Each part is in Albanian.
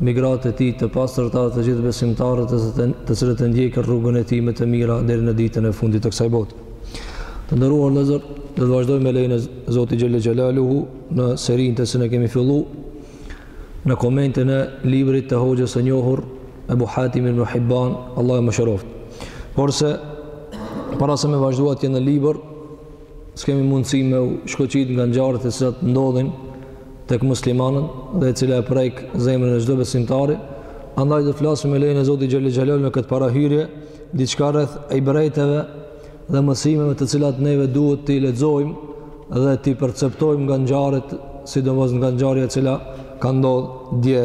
me gratë e tij të pastërta dhe të gjithë besimtarët të cilët e ndjekën rrugën e tij me të mira deri në ditën e fundit të kësaj bote. Të nderuar vëllezër, do të vazhdojmë me lejnë e Zotit Xhele Xhelaluhu në serinë të cilën e kemi filluar në komentin e librit të hoxhës së njohur Ebu Hatim ibn Hibban, Allahu e mëshiroftë. Porse para se me vazhdu atje në libër S'kemi mundësi me u shkoqit nga ngjarjet të cilat ndodhin tek muslimanët dhe e cila e prek zemrën e çdo besimtari, andaj do të flasim me lejnë e Zotit Xhele Xhelaluhu në këtë parahyrje, diçka rreth ibreteve dhe mësimeve të cilat neve duhet t'i lexojmë dhe t'i perceptojmë nga ngjarjet, sidomos nga ngjarja e cila ka ndodhë dje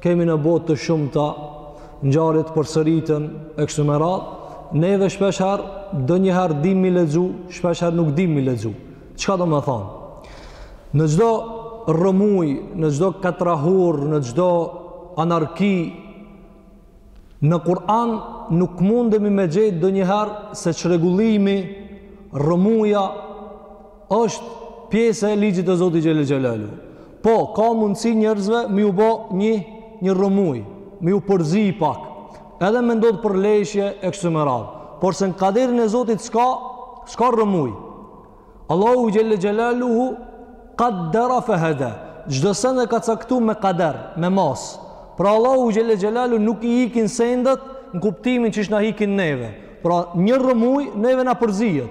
kemi në botë të shumta ngjarjet përsëriten e kështu me radhë, neve shpesh herë ndonjëherë dimë m'i lexu, shpesh herë nuk dimë m'i lexu. Çka domethënë? Në çdo rrëmuj, në çdo katrahur, në çdo anarki në Kur'an nuk mundemi me gjetë ndonjëherë se çrregullimi rrëmuja Është pjesë e ligjit të Zotit Xhele Xhelaluhu. Po, ka mundësi njerëzve m'iu bo një, një rrëmujë, m'iu përzi pak. Edhe me ndodhë përleshje e kështu me radhë. Porse në kaderin e Zotit s'ka, s'ka rrëmujë. Allahu Xhele Xhelaluhu kaddera fehede. Çdo send e ka caktu me kader, me masë. Pra Allahu Xhele Xhelaluhu nuk i ikin sendet në kuptimin qysh na ikin neve. Pra një rrëmujë neve na përzihet.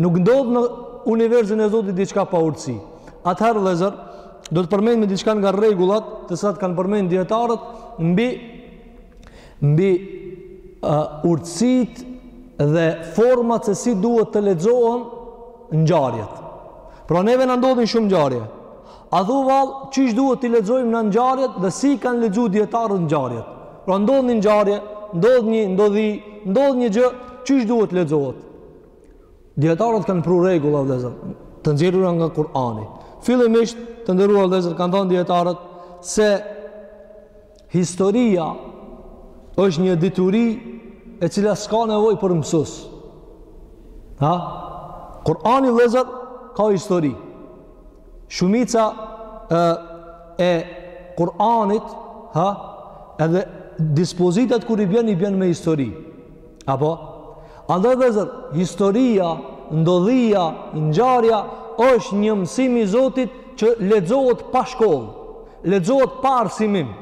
Nuk ndodh në universin e Zotit diçka pa urtësi. Atëherë vëllezër, do të përmendim diçka nga rregullat, të cilat kanë përmend dijetarët mbi mbi uh, urtësitë dhe format se si duhet të lexohen ngjarjet. Pra neve na ndodhin shumë ngjarje. A thu vallë, qysh duhet t'i lexojmë na ngjarjet dhe si kanë lexu dijetarët ngjarjet. Pra ndodhin ngjarje, ndodh një ndodhi, ndodh një gjë, qysh duhet të lexohet. Dijetarët kanë pru rregulla vllezër, të nxjerruna nga Kur'ani. Fillimisht të nderuar vllezër, kanë thënë dijetarët se historia është një dituri e cila s'ka nevojë për mësues. Ha? Kur'ani vllezër ka histori. Shumica e, e Kur'anit, ha? Edhe dispozitat kur i bjen, i bjen me histori. Apo? Andaj vëllezër, historia, ndodhia, ngjarja, është një mësim i Zotit që lexohet pa shkollë, lexohet pa arsimim.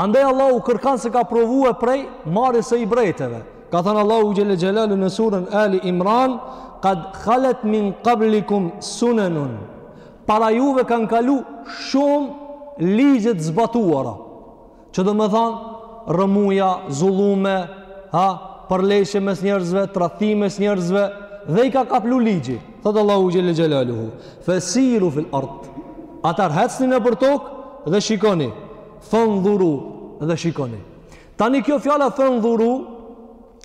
Andaj Allahu kërkan s'e ka privue prej marrjes së ibreteve. Ka thënë Allahu xhele xhelalu në surën Ali Imran, kad halet min kablikum sunenun, para juve kanë kalu shumë ligje të zbatuara. Që domethanë, rëmuja, zullume, ha, përleshje mes njerëzve, tradhti mes njerëzve, dhe i ka kaplu ligji. Thotë Allahu xhele xhelaluhu, fesiru fil ard, atëher hecni nëpër tokë dhe shikoni, fendhuru dhe shikoni. Tani kjo fjala fendhuru,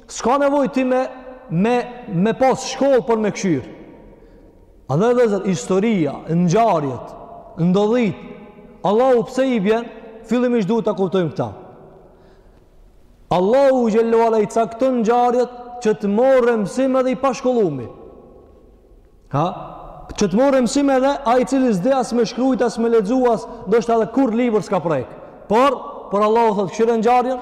s'ka nevojë ti me, me, me pas shkollë për me këshyrë. Andaj vëllezër, historia, ngjarjet, ndodhitë, Allahu pse i bjen, fillimisht duhet ta kuptojmë këta. Allahu xhele ue ala i cakton ngjarjet që të morrë mësim edhe i pashkollumi. Ha? Që të morrë mësim edhe ai i cili s'di as me shkrujt, as me lexu as, ndoshta edhe kurrë libër s'ka prekë. Por, por Allahu thotë, këshyre ngjarjen,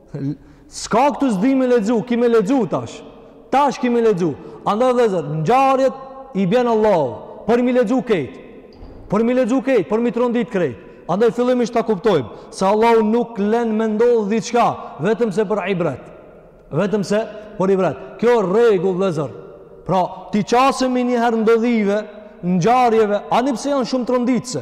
S'ka këtu s'di me lexu, ki me lexu tash. Tash ki me lexu. Andaj vëllezër, ngjarjet i bjen Allahu. Për m'i lexu kejt. Për m'i lexu kejt, për m'i trondit krejt. Andaj fillimisht ta kuptojmë se Allahu nuk lën me ndodh diçka, vetëm se për ibret. Vetëm se për ibret. Kjo rregull vëllezër. Pra, t'i qasemi një herë ndodhive, ngjarjeve, ani pse janë shumë tronditëse.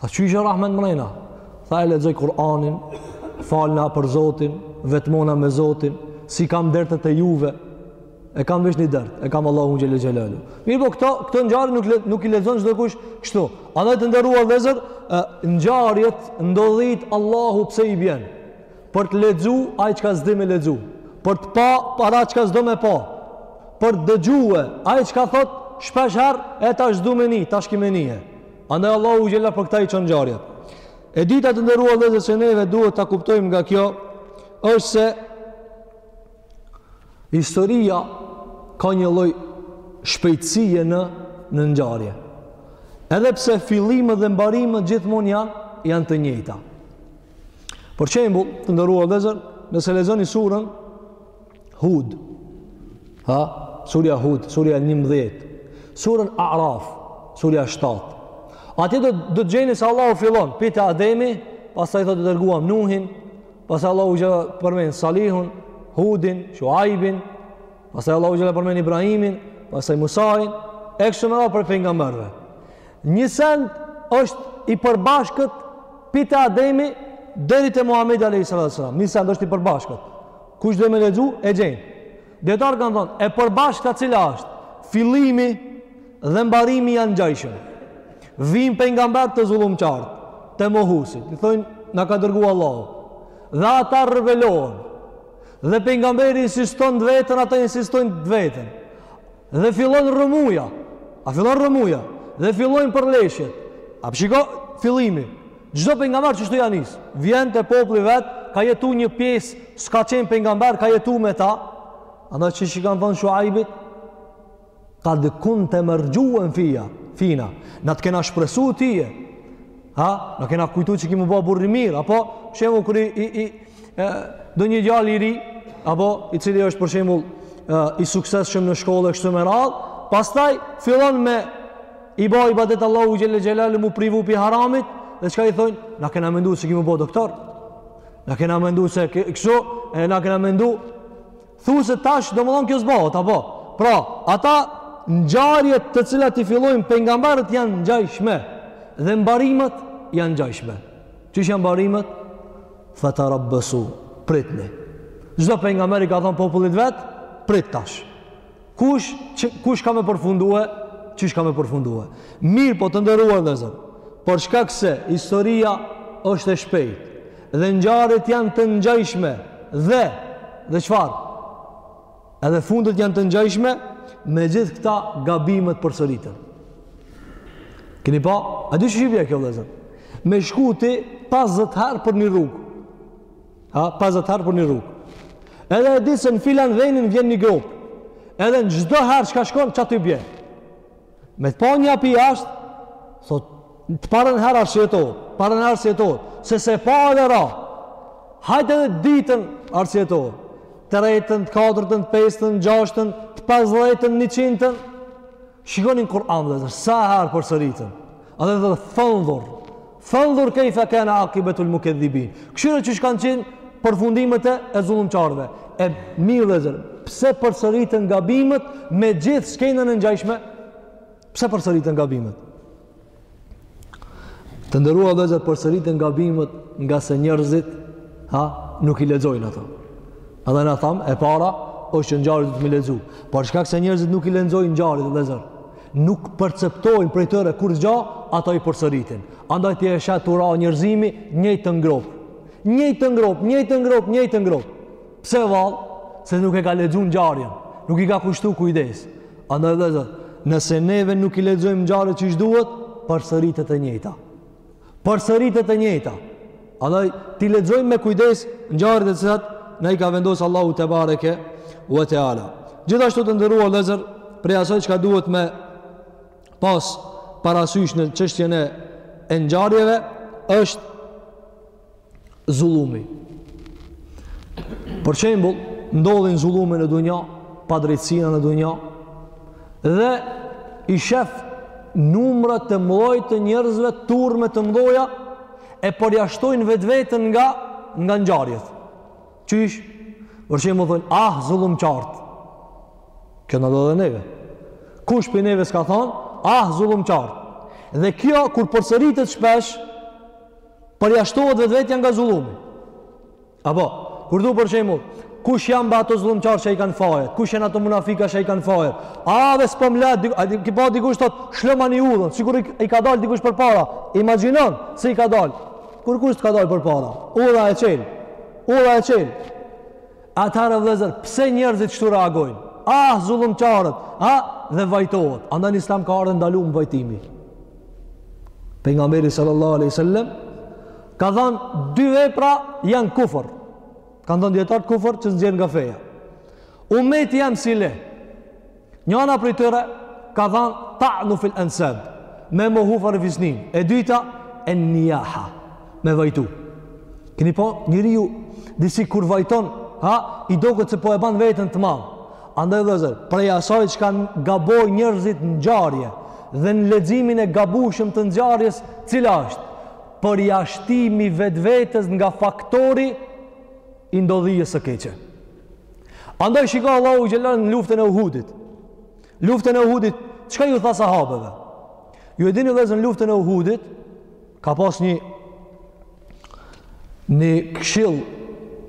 Tha qysh është rahmet mrena? Tha e lexoj Kur'anin, falna për Zotin, vetmona me Zotin, s'i kam dertat e juve, e kam veç një dert, e kam Allahu xhele xhelalu. Mirëpo këto, këto ngjarje nuk le, nuk i lexon çdokush kështu. Andaj të nderuar vëllezër, ngjarjet ndodhitë Allahu pse i bjen. Për të lexu ai çka s'di me lexu, për të pa para çka s'do me pa. Për të dëgjue, ai çka thotë shpeshherë e tash s'du me ni, tash ki me ni. Andaj Allahu xhela për këtë i çon ngjarjet. E dyta të nderuar vëllezër që neve duhet ta kuptojmë nga kjo është se historia ka një lloj shpejtësie në në ngjarje. Edhe pse fillimet dhe mbarimet gjithmonë janë janë të njëjta. Për shembull, të nderuar vëllezër nëse lexoni surën Hud, ha, surja Hud, surja 11, surën Araf, surja 7. Aty do, do të gjeni se Allahu fillon, pi te Ademi, pastaj thotë e dërguam Nuhin, pastaj Allahu xhela përmend Salihun, Hudin, Shuaibin, pastaj Allahu xhela përmend Ibrahimin, pastaj Musain, e kështu me radhë për pejgamberëve. Një send është i përbashkët pi te Ademi, deri te Muhamedi a.s. Një send është i përbashkët. Kush do me lexu, e gjen. Dijetarët kanë thënë, e përbashkëta cila është? Fillimi dhe mbarimi janë ngjajshëm. Vijnë pejgamberët te zullumqarët, te mohuesit. I thonë, na ka dërguar Allahu. Dhe ata rrevelohen. Dhe pejgamberi insiston të vetën, ata insistojnë të vetën. Dhe fillon rrëmuja. A fillon rrëmuja? Dhe fillojnë përleshjet. A shiko fillimin? Çdo pejgamber kështu ja nis. Vjen te populli vet, ka jetuar një pjesë, s'ka qenë pejgamber, ka jetuar me ta. Andaj qysh i kanë thënë Shuaibit, kad kunte merxhuven fi, fina, na të kena shpresu ty, ha, na kena kujtu që ki m'u ba burrë i mirë, apo, shembull kur i, i, e, ndonjë djalë i ri, apo, i cili është për shembull, i suksesshëm në shkollë e kështu me radhë, pastaj fillon me I bë ibadet Allahu xhelle xhelalu m'u privu pi haramit dhe çka i thonë? Na kena menduar se ki m'u bë doktor. Na kena menduar se kështu e na kena menduar. Thu se tash domethënë kjo s'bohet apo? Pra, ata ngjarjet të cilat i fillojnë pejgamberët janë ngjashme dhe mbarimet janë ngjashme. Qysh janë mbarimet? Fatarabbasu, pritni. Çdo pejgamber i ka thënë popullit vet, prit tash. Kush, që, kush ka me përfundue? Qysh ka me përfundue? Mirëpo të nderuar vëllezër, për shkak se historia është e shpejt, dhe ngjarjet janë të ngjajshme, dhe, dhe çfarë? Edhe fundet janë të ngjajshme, me gjithë këta gabimet përsëriten. Keni pa? A di qysh i bje kjo vëllezër? Me shku ti 50 herë për një rrugë. Ha, pesëdhjetë herë për një rrugë. Edhe e di se në filan venin vjen një gropë. Edhe në çdo herë çka shkon, qaty bje. Me të pa nja pi jashtë, thot, të parën herë arsyetohet, parën herë arsyetohet, se s'e pa edhe ra. Hajt edhe dytën arsyetohet. Të tretën, të katërtën, të pestën, gjashtën, të pesëdhjetën, njëqindtën. Shikoni në Kur'an vëllazër, sa herë përsëriten. A dhe dhe fendhur. Fendhur kejfe kane akibetul mukedhibin. Kqyre qysh kanë qenë përfundimet e zullumqarëve. E mirë vëllazër, pse përsëriten gabimet me gjithë skenën e ngjajshme? Pse përsëriten gabimet? Të nderuar vëllezër përsëriten gabimet ngase njerëzit ha, nuk i lexojnë ato. Andaj na thamë, e para, është që ngjarjet duhet me i lexu. Për shkak se njerëzit nuk i lexojnë ngjarjet vëllezër, nuk perceptojnë prej tyre kurgja, ata i përsëritin. Andaj ti e sheh tu ra njerëzimi, njëjtën gropë. Njëjtën gropë, njëjtën gropë, njëjtën gropë. Pse vallë? Se nuk e ka lexu ngjarjen. Nuk i ka kushtu kujdes. Andaj vllezër, nëse neve nuk i lexojmë ngjarjet qysh duhet, përsëritet e njëjta. Përsëritet e njëjta. Andaj t'i lexojmë me kujdes ngjarjet e cilat na i ka vendosur Allahu tebareke ue teala. Gjithashtu të nderuar vllezër, prej asaj çka duhet me pas parasysh në çështjen e ngjarjeve, është zullumi. Për shembull, ndodhin zullume në dunja, padrejtësina në dunja, dhe i shef numra të mdhoj të njerëzve, turme të mdhoja, e përjashtojnë vetveten nga, nga ngjarjet. Qysh? Për shembull, thonë, ah, zullumqarët. Kjo na ndodh neve. Kush prej neve s'ka thonë, ah, zullumqarët. Dhe kjo, kur përsëritet shpesh, Përjashtohet vetvetja nga zullumi. Apo, kur du për shembull, kush janë ba ato zullumqarë që i kanë fajet, kush janë ato munafika që i kanë fajet, a dhe s'po m'let, a di, ki pa, dikush thotë lshomani udhën, sikur i, i ka dalë dikush përpara, imagjinon se i ka dalë, kurkush s'të ka dalë përpara, udha e çelë, udha e çelë, Atëherë vëllezër, pse njerëzit kështu reagojnë? Ah, zullumqarët, ha dhe vajtohet. Andaj në Islam ka ardhur ndalu vajtimi. Pejgamberi sallallahu alaihi wasallam ka thënë dy vepra janë kufër. Kanë thënë dijetarët kufër që s'nxjerr nga feja. Ummeti jem s'i le. Njana prej tyre ka thënë ta'nu fil ansab, me mohu farëfisnin. E dyta en niyaha, me vajtu. Keni pa njeriu disi kur vajton, ha, i doket se po e bën veten të madh. Andaj vllezër, prej asaj çka gabojnë njërzit në ngjarje dhe në leximin e gabushëm të ngjarjes, cila është? Përjashtimi i vetvetes nga faktori i ndodhisë së keqe. Andaj shiko Allahu xhel-le në luftën e Uhudit. Luftën e Uhudit, çka ju tha sahabeve? Ju e dini vllezër luftën e Uhudit, ka pas një një këshill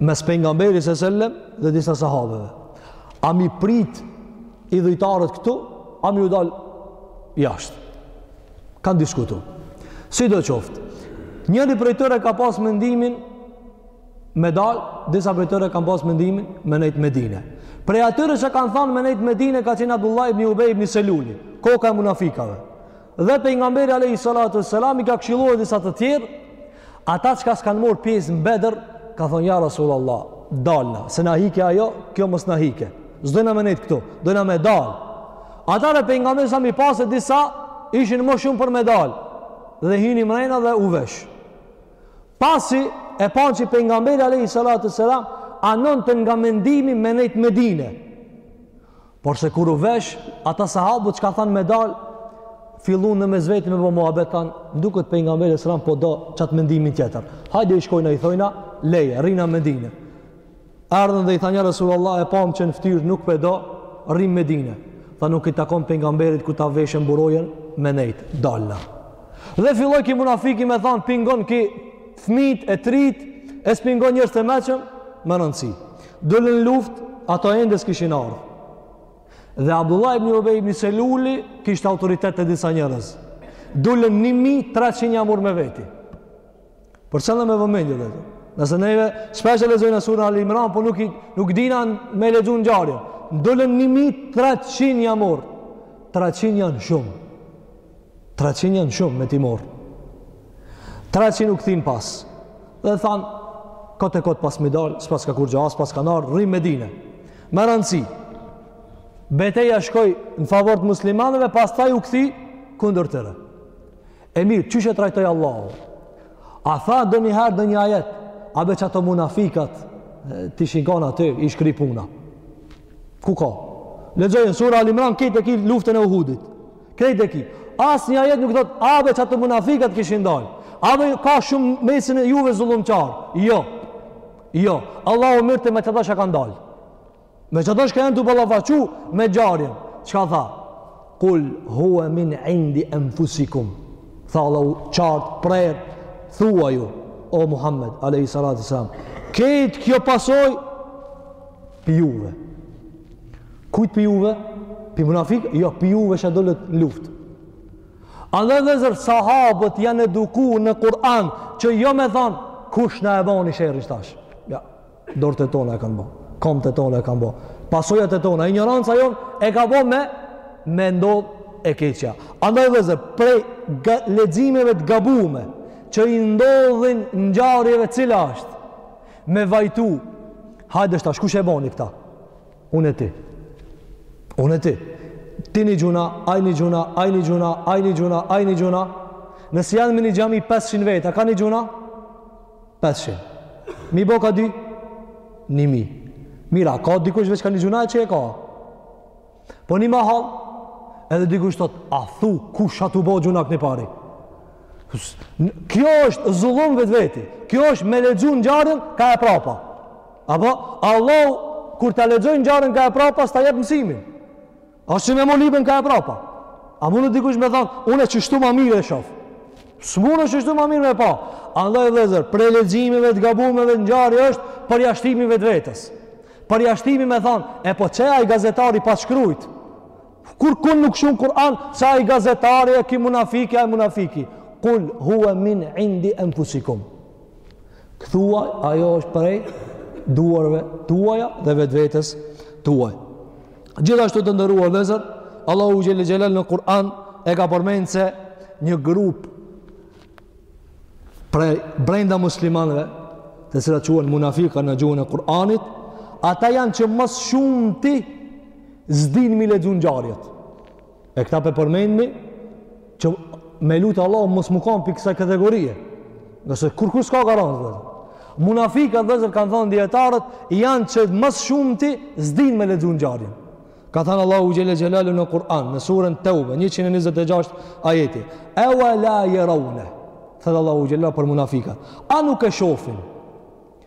mes pejgamberit sallallahu alajhi wasallam dhe disa sahabeve. A me i prit idhujtarët këtu, a me ju dal jashtë. Kan diskutuar. Sidoqoftë, njëri prej tyre ka pas mendimin me dal, disa prej tyre kanë pas mendimin me nejt Medine. Prej atyre që kanë thënë me nejt Medine ka qenë Abdullah ibn Ubay ibn Seluli, koka e munafikave. Dhe pejgamberi alayhi salatu wassalam i ka këshilluar disa të tjerë, ata që s'kanë marrë pjesë në Bedër, ka thënë ja Rasulullah, dalna, se na hike ajo, kjo mos na hike. S'dojna me nejt këtu, dojna me dal. Ata dhe pejgamberi salem i pa se disa ishin më shumë për me dal dhe hyni mrena dhe u veshë. Pasi e panë që pejgamberi alejhi salatu selam anonte nga mendimi me nejtë Medine. Porse kur u vesh, ata sahabët çka thanë me dalë, fillun në mes veti me bo muhabet, thanë m'duket pejgamberi alejhi selam po do qatë mendimin tjetër. Hajde i shkojna i thojna, leje, rrina Medine. Erdhën dhe i thanë ja Resulallah e pamë që në ftyrë nuk pe do, rrim Medine. Tha nuk i takon pejgamberit kur ta veshën mburojën me nejtë, dalna. Dhe filloi ky munafiki me thanë p'i ngon ky fmijt e t'rit, e s'p'i ngon njerëz të meçëm, me rëndësi. Dulën n'luftë, ato ende s'kishin ardhë. Dhe Abdullah ibn Ubej ibn Seluli kishte autoritet te disa njerëz. Dulën 1000, 300 ia mur me veti. Përcillna me vëmendje dhe nëse neve shpesh e lexojna surën Al Imran, po nuk i nuk dina me lexu ngjarjen. Dolën 1000, 300 ia mor. 300 janë shumë. 300 janë shumë me t'i mor. 300 u kthin pas. Dhe thanë kot e kot pasmi dalë, s'paska kurgja, s'paskan ardhë, rrim Medine. Me rëndësi. Beteja shkoi në favor të muslimanëve, pastaj u kthi kundër tyre. E mirë, qysh e trajtoi Allahu? A tha donjëherë donjë ajet, abe qato munafikat t'ishin kon aty, ish kry puna? Ku ka? Lexojeni sura Al Imran, kejt e ki luftën e Uhudit. Kejt e ki. As një ajet nuk thotë abe qato munafikat kishin dalë. Abe ka shumë mesin e juve zullumqarë. Jo. Jo. Allahu mirret me qeta që kanë dalë. Me qeta çka janë tu ballafaqu me ngjarjen. Çka tha? Kul huve min indi enfusikum. Tha Allahu qartë, prerë, thuaju, o Muhammed, alejhi salatu selam. Kejt kjo pasojë, pi juve. Kujt pi juve? Pi munafik? Jo, pi juve që dolët në luftë. Andaj vllezër sahabët janë eduku në Kur'an, që jo me thanë, kush na e bani sherrin qetash. Dorët e tona e kanë bo. Komët e tona e kanë bo. Pasojat e tona, injoranca jonë e ka bo me me ndodh e keqja. Andaj vllezër prej leximeve të gabume që i ndodhin ngjarjeve cila është me vajtu hajde qetash kush e boni këta unë e ti unë e ti ti një gjynah, ai një gjynah, ai një gjynah, ai një gjynah, ai një gjynah nëse janë në një xhami 500 veta, ka një gjynah Pesëqind. M'i bo ka dy? Një mi. Mirë, a ka dikush veç ka një gjynah që e ka. Po një mahallë, edhe dikush thotë a thu, kush â tu bo gjynah knejpari. Kjo është zullum vetveti. Kjo është me lexu ngjarjen, ka e prapa. Apo, Allahu, kur ta lexon ngjarjen, ka e prapa, s'ta jep mësimin. Asht si me mu librin ka e prapa. A mun dikush me thonë, unë e qështu ma mirë e shof. S'mun qështu ma mirë me pa. Andaj vëllezër, prej leximeve të gabume të ngjarjes është përjashtimi i vetvetes. Përjashtimi me thonë, e po qe ai gazetari pa shkrujt? Kurkun nuk shkrun Kur'an, qe ai gazetari e ky munafiki, ai munafiki. Kul huve min indi enfusikum. Thuaj, ajo është prej duarve tuaja dhe vetvetes tuaj. Gjithashtu të nderuar vëllezër, Allahu xhele xhelaluhu në Kur'an e ka përmend se një grup prej brenda muslimanve të cilat quhen munafika në gjuhën e Kur'anit, ata janë që ma së shumti s'din me i lexu ngjarjet. E këta pe përmendmi që me lut Allahun mos me kanë pi kësaj kategorie. Se kurkush s'ka garancë. Munafikat vëllezër kanë thonë dijetarët janë që ma së shumti s'dinë me lexu ngjarjen. Ka thënë Allahu xhele xhelaluhu në Kur'an, në suren Teube, 126 ajeti. E ve la jeraune, thotë Allahu xhele për munafikat. A nuk e shofin?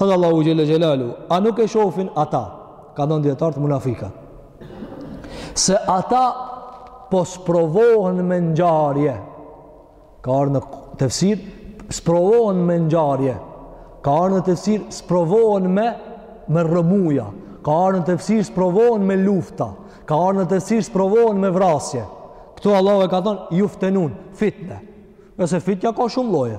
Thotë Allahu xhele xhelaluhu, a nuk e shofin ata, kanë thonë dijetarët munafika, se ata po sprovohen me ngjarje, ka ardh në tefsir, sprovohen me ngjarje, ka ardh në tefsir, sprovohen me, me rrëmuja, ka ardh në tefsir, sprovohen me lufta, ka ardh në tefsir, sprovohen me vrasje, këtu Allahu e ka thonë, juftenun, fitne, se fitnja ka shumë lloje,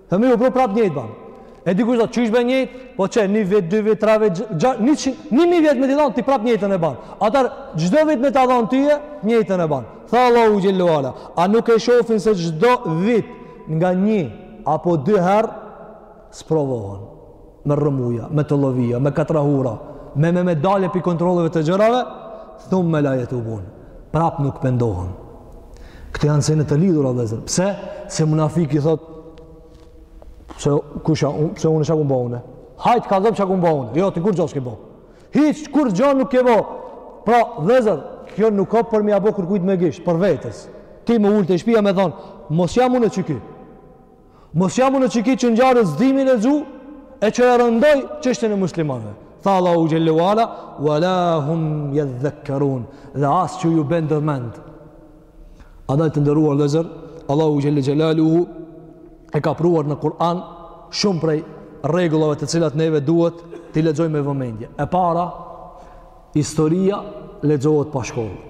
Dhe me ju pru prap njëjtë ban. E dikush thotë qysh bën njëjtë, po qe një vjet, dy vjet, tre vjet, gjë, njëqind, një mijë vjet me t'i dhon ty prap njëjtën e ban. Atëherë çdo vit me ta dhon ty e njëjtën e ban. Tha Allahu xhele ue ala, a nuk e shofin se çdo vit nga një apo dy herë sprovohen. me rrëmuja, me tollovia, me katrahura, me me me dalje pi kontrolleve të gjërave, thumme la jetubune, prap nuk pendohen. Këto janë sene të lidhura, vëllezër. Pse? Se munafiki thotë, pse, kush, unë, pse unë çka kom ba unë? Hajt kallxom çka kom ba unë. Jo, ti kurgjo s'ke ba? Hiç, kurgjo nuk ke ba? Pra, vëllezër, kjo nuk ka për me ia bo kërkujt me gisht, por vetes. Ti me u ulë te shpia me thonë, mos jam unë eqiki. Mos jam unë qiki që ngjarjet s'di me i lexu, e që e rëndoj çështjen e muslimanve. Tha Allahu xhele ue ala, ve la hum jedhdhekkerun, dhe as që ju bjen ndër mend. Andaj të nderuar vëllezër, Allahu xhele xhelaluhu, e ka pruar në Kur'an, shumë prej rregullave të cilat neve duhet t'i lexojmë me vëmendje. E para, Historia lexohet pa shkollë.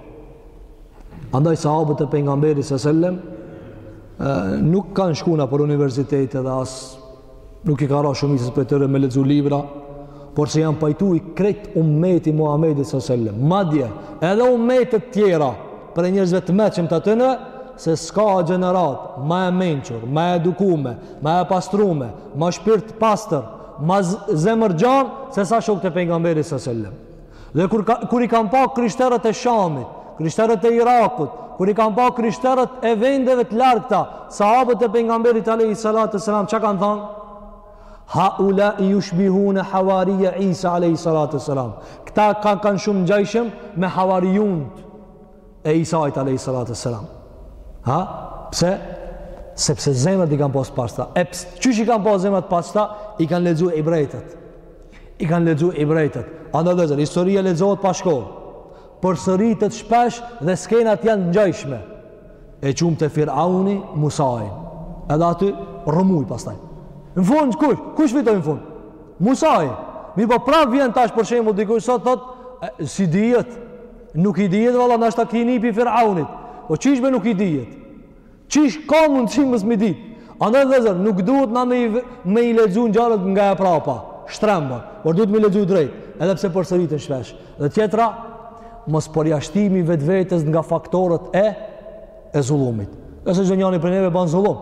Andaj sahabët e pejgamberit salallahu alejhi ve selem nuk kanë shku nëpër universitete dhe as nuk i ka ra shumisës prej tyre me lexu libra porse janë pajtu i krejt umeti Muhammedit së sellem madje edhe umetet tjera prej njerëzve të meçëm të tyne se s'ka gjeneratë ma e mençur, ma e edukume ma e pastrume, ma shpirt pastër Ma zemërgjanë sesa shokët e pejgamberit së sellem. Dhe kur, ka, kur i kanë pa krishterët e Shamit, krishterët e Irakut, kur i kanë pa krishterët e vendeve të largëta, sahabët e pejgamberit alejhi salatu ve selam, ça kanë thanë? Haulai jushbihune havarija Isa alejhi salatu ve selam. Këta kanë kan shumë ngjajshëm me havarijunët. e Isait alayhi salatu wassalam. Ha? Pse? Sepse zemrat i kanë pas pastra. E pse qysh i kanë pas zemrat pastra? I kanë lexu ibretet. I kanë lexu ibretet. Andaj lexon, historia lexohet pa shkollë. Përsëritet shpesh dhe skenat janë ngjajshme. E çoi te Firauni Musain. Edhe aty rrëmujë pastaj. Në fund kush? Kush fitoi në fund? Musai. Mirëpo prap vjen tash për shembull dikush sot thotë s'i dihet Nuk i dihet valla ndoshta ka hi nipi i Firaunit. Po qysh be nuk i dihet. Qysh ka mundësi mos mi dit. Andaj vllezër, nuk duhet na me i, me i lexu ngjarjet nga e prapa, shtrembër, por duhet me i lexu drejt, edhe pse përsëriten shpesh. Dhe tjetra, mospërjashtimi i vetvetes nga faktorët e e zullumit. Se çdonjani prej neve ban zullum,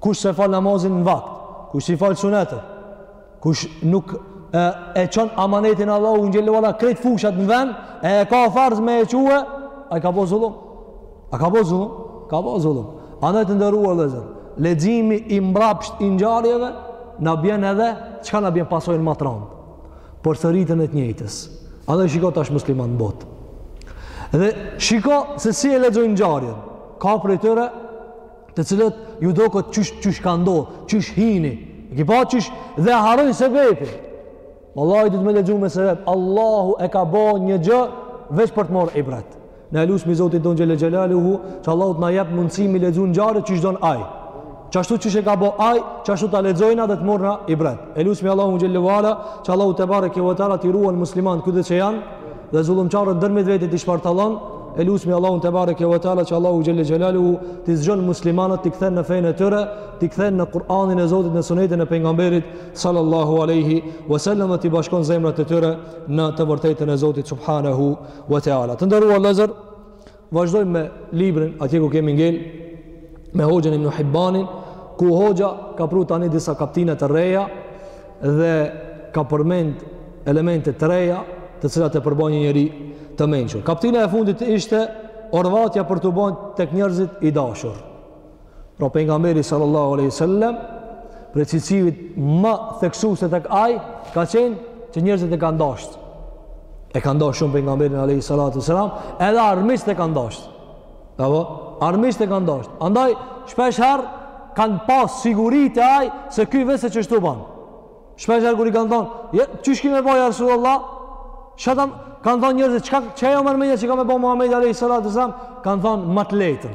kush s'e fal namazin në vakt, kush s'i fal sunetet, Kush nuk e, e çon amanetin Allahut xhele ve ala krejt fushat në ven, e e ka farz me e çue, a i ka bo zullum? A ka bo zullum? Ka bo zullum. Andaj të nderuar vllezër. Leximi i mbrapsht i ngjarjeve, na bjen edhe, çka na bjen pasojën ma t'randë? Përsëritjen e të njëjtës. Andaj shiko tash muslimanët në botë. Dhe shiko se si e lexojnë ngjarjen. Ka prej tyre të cilët ju doket qysh, qysh ka ndodh, qysh hini, e ki pa qysh dhe e harron sebepin. Vallahi duhet me lexu me sebep, Allahu e ka bo një gjë veç për të marrë ibret. Ne e lusmi Zotin tonë xhele xhelaluhu, që Allahu të na jep mundësi m'i lexu ngjarjet qysh don ai. Qashtu qysh e ka bo ai, qashtu ta lexojna dhe të marrna ibret. E lusmi Allahun xhele ve ala, që Allahu tebareke ve teala t'i ruan muslimanët kudo që janë, dhe zullumqarët ndërmjet veti t'i shpartallon e lusmi Allahun tebareke ve teala që Allahu xhelle xhelaluhu t'i zgjon muslimanët t'i kthen në fenë e tyre t'i kthen në Kur'anin e Zotit në sunetin e pejgamberit sallallahu alaihi wasallam dhe t'i bashkon zemrat e tyre në të vërtetën e Zotit subhanahu wa taala të nderuar vëllezër Vazhdojmë me librin atje ku kemi ngel me Hoxhën Ibn Hibbanin, ku Hoxha ka pru tani disa kaptina të reja dhe ka përmend elemente të reja të cilat e përbojnë një njeri të mençur. Kaptina e fundit ishte orvatja për t'u ba tek njerëzit i dashur. Pra pejgamberi sallallahu alaihi wasallam prej cilësive ma theksuese tek ai ka qenë që njerëzit e kanë dashur. E kanë dashur shumë pejgamberin alaihi salatu wasalam, edhe armiqtë e kanë dashur. Apo armiqtë e kanë dashur. Andaj shpesh herë kanë pas siguri te ai se ky veç se qashtu ban. Shpesh herë kur i kanë thon, "Qysh ki me ba, ja Rasulullah?" Shatam kanë thon njerëzit, "Çka a jau merr menja që ka me ba Muhamedi alaihi salatu wasalam?" Kanë thon ma të lehtën.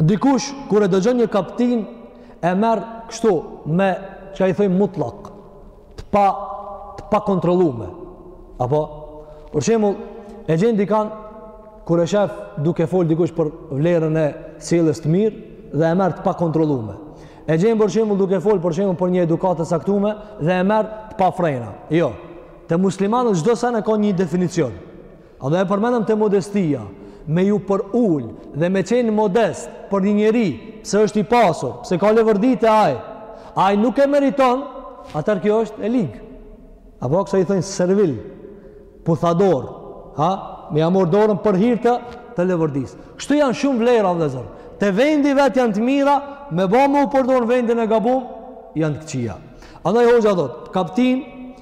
dikush kur e dëgjon një kaptin e merr kështu me çka i thojmë mutlak të pa të pakontrollume apo për shembull e gjen dikan kur e shef duke fol dikush për vlerën e sjelljes të mirë dhe e merr të pakontrollume e gjen për shembull duke fol për shembull për një edukatë të caktume dhe e merr të pa frena jo te muslimanët çdo sen e ka një definicion Edhe e përmendëm te modestia, me ju përul dhe me qenë modest për një njeri, pse është i pasur, pse ka leverdi te ai, ai nuk e meriton, atëherë kjo është e ligë. Apo kësaj i thojnë servil, puthador, ha, me ja marr dorën për hir të leverdisë. Kështu janë shumë vlera, vllezër. Te vendi vet janë të mira, me ba me u përdor n'vendin e gabum, janë të këqia. Andaj hoxha thotë, kaptin,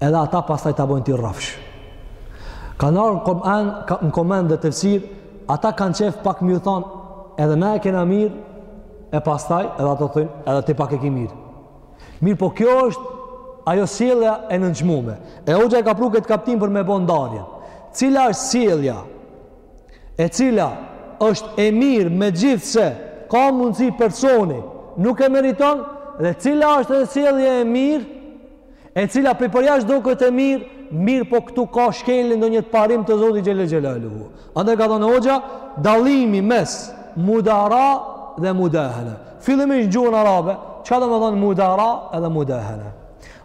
edhe ata pastaj ta bëjnë ti rrafsh. Ka n'ar, n'koment ka, në koment dhe tefsir, ata kanë qejf pak me ju thon, edhe na e kena mirë, e pastaj edhe ata thojnë, edhe ti pak e ki mirë. Mirëpo kjo është ajo sjellja e nënçmume. E hoxha e ka pru këtë kaptinë për me bo ndarjen. Cila është sielja? E cila është e mirë megjithëse ka mundësi personi nuk e meriton dhe cila është edhe sjellja e mirë e cila prej përjashta doket e mirë, mirëpo këtu ka shkel ndonjë parim të Zotit xhele xhelaluhu. Andaj ka thonë hoxha, dallimi mes mudara dhe mudahene. Fillimisht n'gjuhën arabe, çka domethon mudara edhe mudahene.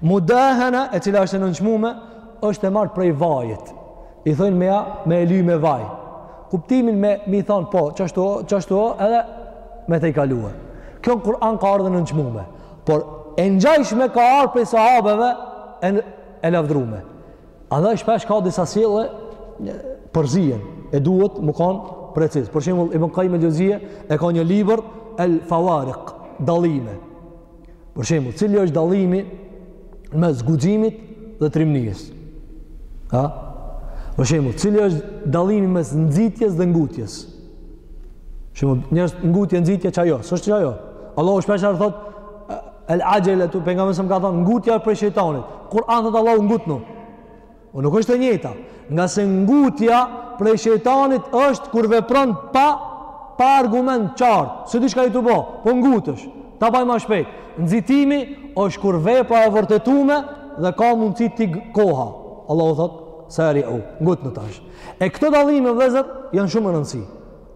Mudahene, e cila është e nënçmume, është e marrë prej vajit. I thojnë me, me e ly me vaj. Kuptimin me, me i thon po, qashtu o, qashtu o, edhe me tejkalu. Kjo në Kur'an ka ardh e nënçmume. Por e ngjajshme ka ardhur prej sahabeve e e lavdrume. Andaj shpesh ka disa sjellje përzihen e duhet me kanë preciz. Për shembull Ibn Qayyim al-Xhevzije e ka një libër El Fawariq, dallime. Për shembull, cili është dallimi mes guximit dhe trimnijës? Ha? Për shembull, cili është dallimi mes nxitjes dhe ngutjes? Shumë njerëz ngutje nxitje çajo, jo, s'është çajo. Allahu shpeshherë thot el ajel tu pejgamberi sa më ka thon ngutja prej shejtanit. Kur'an thot Allahu ngutnu. O nuk është e njëjta, ngase ngutja prej shejtanit është kur vepron pa pa argument qartë, se diçka është bo, po ngutesh, ta baj ma shpejt. Nxitimi është kur vepra e vërtetume dhe ka mundësi t'ik koha. Allahu thot, sariu, ngutnu tash. E këto dallime vëllezër janë shumë me rëndësi.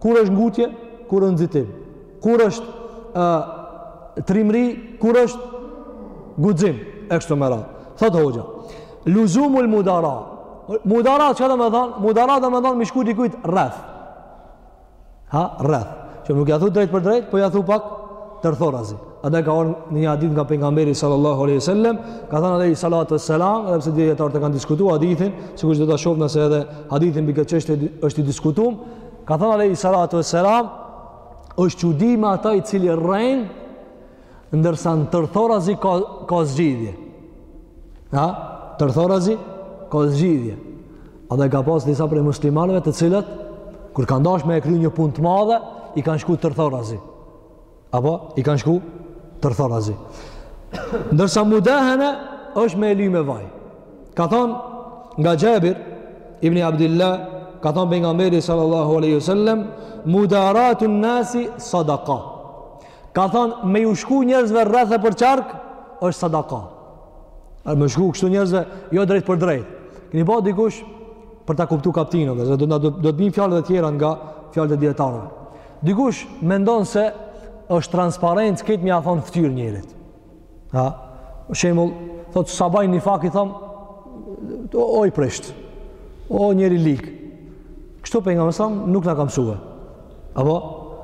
Kur është ngutje, kur është nxitim. Kur është ë uh, trimri, kur është guxim e kështu me radhë. Thot hoxha, luzumul mudara. Mudara çka domethonë? Mudara domethonë m'i shku dikujt rreth. Ha, rreth. Që nuk ja thu drejtpërdrejt, po ja thu pak tërthorazi. Andaj ka ardh një hadith nga pejgamberi sallallahu aleyhi sallem, ka thënë aleyhi sallatu e selam, edhe pse djetarët e kanë diskutu hadithin, sikurse do ta shofim se edhe hadithi mbi këtë çështje është i diskutum, ka thënë aleyhi sallatu e selam, është çudi me atë i cili rrejnë ndërsa në tërthorazi ka, ka zgjidhje. Ha? Tërthorazi ka zgjidhje. Andaj ka pas disa prej muslimanve të cilët, kur kanë dash me e kry një punë të madhe, i kanë shku tërthorazi. Apo, i kanë shku tërthorazi. Ndërsa mudahene është me e ly me vaj. Ka thonë, nga Xhabir Ibni Abdillah, ka thonë pejgamberi sallallahu aleyhi sallam, mudaratun nasi sadaka. Ka thonë, me ju shku njerëzve rreth e përqark, është sadaka. E me ju shku kështu njerëzve, jo drejtpërdrejt. Këni ba dikush për ta kuptu kaptinën, se do, do, do t'bim fjalët e tjera nga fjalët e dijetarëve. Dikush mendon se është transparencë këtë me ia thonë n'fytyrë njerit. Ha, shembull, thot sa ban nifak i thom o i prisht. O njeri lig. Kështu pejgamberi sa nuk na ka mësuar. Apo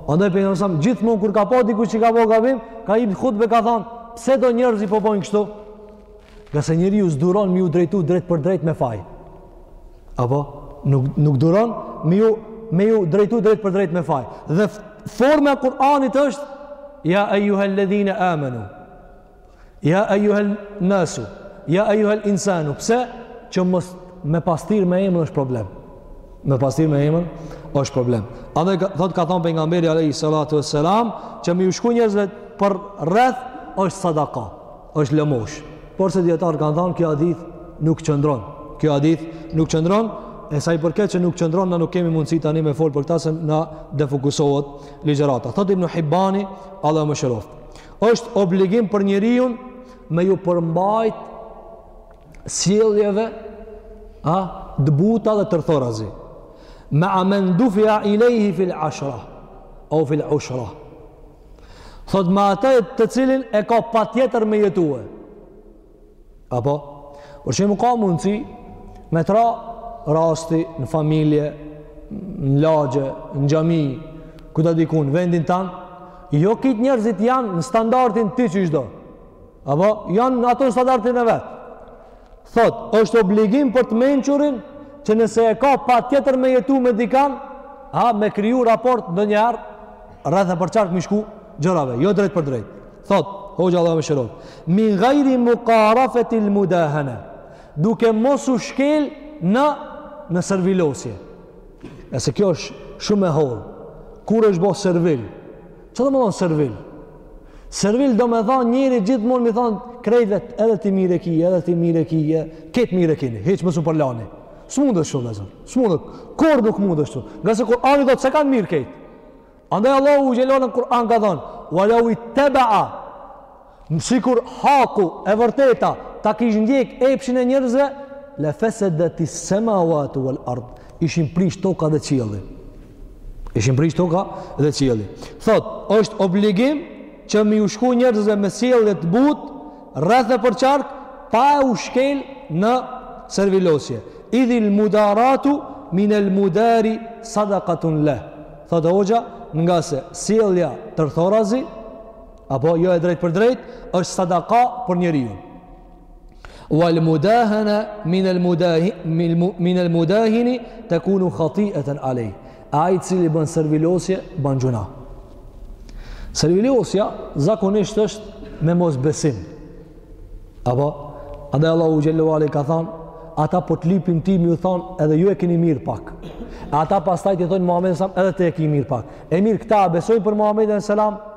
andaj pejgamberi sa gjithmonë kur ka pa dikë që ka bo gabim, ka hyp n'hutbe ka thon, pse do njerëz po bëjnë kështu? Ngase njeriu s'duron me iu drejtu drejtpërdrejt me faj. Apo nuk nuk duron me ju me ju drejtu drejt për drejt me faj. Dhe forma e Kur'anit është ja ayyuhal ladhina amanu. Ja ayyuhal nasu. Ja ayyuhal insanu. Pse që mos me pas thirr me emën është problem. Me pas thirr me emën është problem. Edhe thot ka thënë pejgamberi alayhi salatu wassalam që me ju shku njerëzve përrreth është sadaka. është lëmosh. Porse dijetarët kanë thanë, ky hadith nuk qëndron. Ky hadith nuk qëndron, e sa i përket që nuk qëndron, na nuk kemi mundësi tani me folë për këta, se na defokusohet ligjerata. Thot Ibnu Hibani, Allahu e mëshiroft. është obligim për njeriun me ju përmbajt sjelljeve a, të buta dhe tërthorazi. Mea men dufia ilejhi fil ashra, ou fil ushra. Thot me atë të cilin e ka patjetër me jetue. Apo? Për shembull ka mundësi me t'ra rasti në familje, në lagje, në xhami, ku ta di kun, vendin tanë, jo krejt njerëzit janë në standartin ti qysh do. Apo? Janë ata në standartin e vet. Thot, është obligim për të mençurin që nëse e ka patjetër me jetu me dikan, ha, me kriju raport ndonjëherë, rreth e përqark m'i shku gjërave, jo drejt për drejt. Thot, hoxha Allahu e mëshiroft, min gajri mukarafetil mudahene, duke mos shkel në, në servilosje. E se kjo është shumë e hollë, kur është bo servil, Çka do me thonë servil? Servil do me thonë njeri gjithmonë me u thonë krejtve edhe ti mirë e ki, edhe ti mirë e ki, krejt mirë e kini, hiç mos u përlani. S'mundet është shumë, vezër. S'mundet, kur nuk mundë është shumë. Ngase Kur'ani thot s'e kanë mirë krejt. Andaj Allahu xheleshanuhu në Kur'an ka thonë, wa lau ittebea, Sikur haku e vërteta ta kish ndjek epshin e njerëzve, le fesedeti semawatu wal ard, ishin prish toka dhe qielli. Ishin prish toka dhe qielli. Thot, është obligim që me ju shku njerëzve me sjellje të butë, rreth e përqark, pa e shkel në servilosje. Idhil mudaratu minel mudari sadaqatun leh. Thot hoxha, ngase sjellja tërthorazi, Apo jo e drejtë për drejtë, është sadaka për njeriun. Wal mudahana min al mudahi min al mudahini takunu khati'atan alayh. Ai i cili bën servilosje bën gjynah. Servilosja zakonisht është me mosbesim. Apo andaj Allahu xhallahu alay ka thënë ata po të lipin ti me u thon edhe ju e keni mirë pak. Ata pastaj të thon Muhamed sallallahu edhe ti e ke mirë pak. E mirë këta besojnë për Muhamedit sallallahu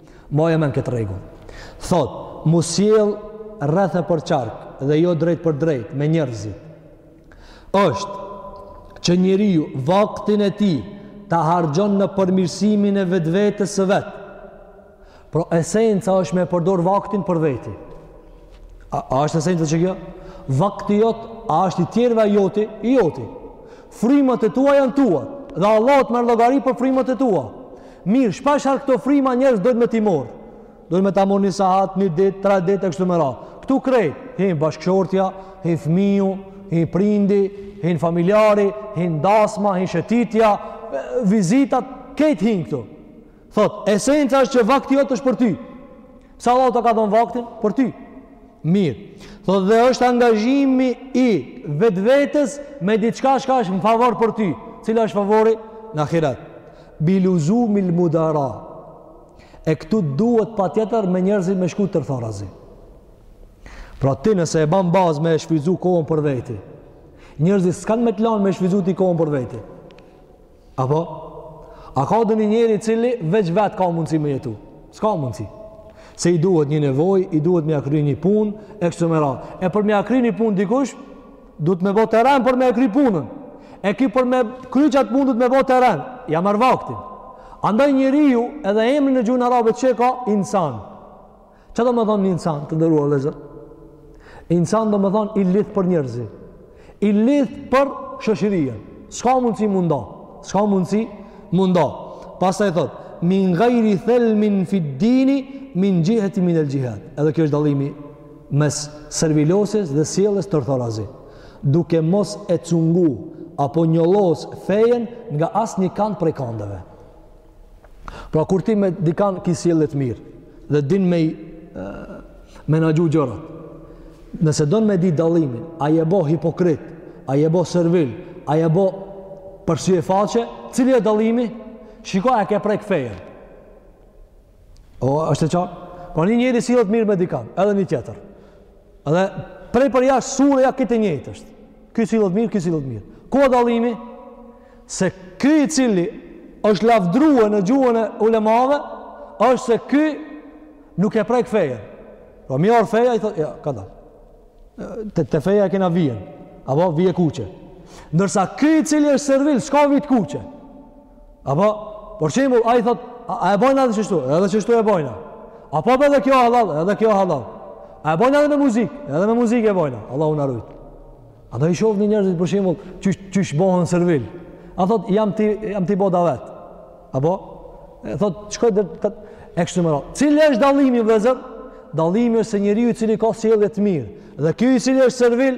Mbaje mend këtë rregull. Thot, m'u sjell rreth e përqark dhe jo drejtpërdrejt me njerëzit. Është që njeriu vaktin e tij ta harxhon në përmirësimin e vetvetes së vet. Pra esenca është me e përdor vaktin për veti. A, a është esenca që kjo? Vakti jot, a është i tjerëve a i joti? I joti. Frymat e tua janë tuat dhe Allah të merr llogari për frymat e tua. Mirë, shpeshherë këto fryma njerëz dojnë me t'i marr. Dojnë me ta marr një sahat, një ditë, tre ditë e kështu me radhë. Ktu krejt, hi bashkëshortja, hi fëmiu, hi prindi, hi familjari, hi dasma, hi shëtitja, vizitat, krejt hi këtu. Thot, esenca është që vakti jot është për ty. Se Allah të ka dhënë vaktin për ty. Mirë. Thot dhe është angazhimi i vetvetes me diçka që është në favor për ty. Cila është favori? Në ahiret. Bi luzumi l'mudara. E këtu duhet patjetër me njerëzit me shku tërthorazi. Pra ti nëse e ban bazë me e shfryzu kohën për veti, njerëzit s'kan me të lanë me shfryzu ti kohën për veti. Apo? A ka ndonjë njeri i cili veç vetë ka mundësi me jetu? S'ka mundësi. Se i duhet një nevojë, i duhet me e kry një punë, e kështu me radhë. E për me e kry një punë dikush, Duhet me bo teren për me e kry punën. E ky për me kry qat punë duhet me bo teren. Ja merr vaktin. Andaj njeriu edhe emrin në gjuhën arabe e ka insan. Çka domethonë insan të nderuar vëllezër? Insan domethonë i lidh për njerëzit. I lidh për shoqërinë. Ska mundësi munda. Ska mundësi munda. Pastaj thotë, min gajri thelmin fid dini, min xhihetin min el xhihat. Edhe kjo është dallimi mes servilosjes dhe sjelljes torthorazi, duke mos e cungu apo njollos fejen nga asnjë kand prej kandeve. Pra kur ti me dikan ki sjellje të mirë dhe din me i menaxhu gjërat. Nëse don me di dallimin, a je bo hipokrit, a je bo servil, a je bo për sy e faqe, cili o dallimi? Shiko a e ke prek fejen. O, është e qartë? Po një njeri sillet mirë me dikan, edhe një tjetër. Edhe prej përjashta sureja krejt njëjtë është. Ky sillet mirë, ky sillet mirë. Ku o dallimi? Se ky i cili është lavdrue në gjuhën e ulemave, është se ky nuk e prek fejen. Po mi orë feja, i thotë, ja, kadal. Te, te feja e kena vijen, apo vijë e kuqe. Ndërsa ky i cili është servil, s'ka vijë t'kuqe. Apo, por shembull, ai thot, a, a e bojnë edhe qështu? Edhe qështu e bojnë. Apo edhe kjo hallall, edhe kjo hallall. A e bojnë edhe me muzikë? Edhe me muzikë e bojnë. Allahu na rujt. A do i shohni njerëzit për shembull, qysh qysh bëhen servil. A thot jam ty jam ty bo dovet. Apo e thot shkoj deri te e kështu me radhë. Cili është dallimi vëllazër? Dallimi është se njeriu i cili ka sjellje të mirë dhe ky i cili është servil,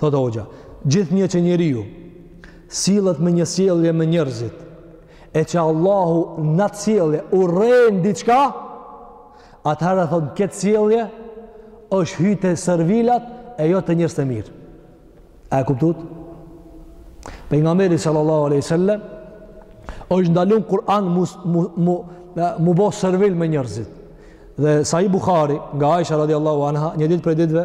Thotë hoxha, gjithnjë që njeriu sillet me një sjellje me njerëzit, e që Allahu në atë sjellje urren diçka, atëherë thotë këtë sjellje është hy te servilat e jo te njerëzit e mirë. A e kuptuat? Pejgamberi sallallahu alaihi wasallam është ndalun në Kur'an mu mu mu, mu bo servil me njerëzit. Në Sahih Buhari nga Aisha radhiyallahu anha një ditë prej ditëve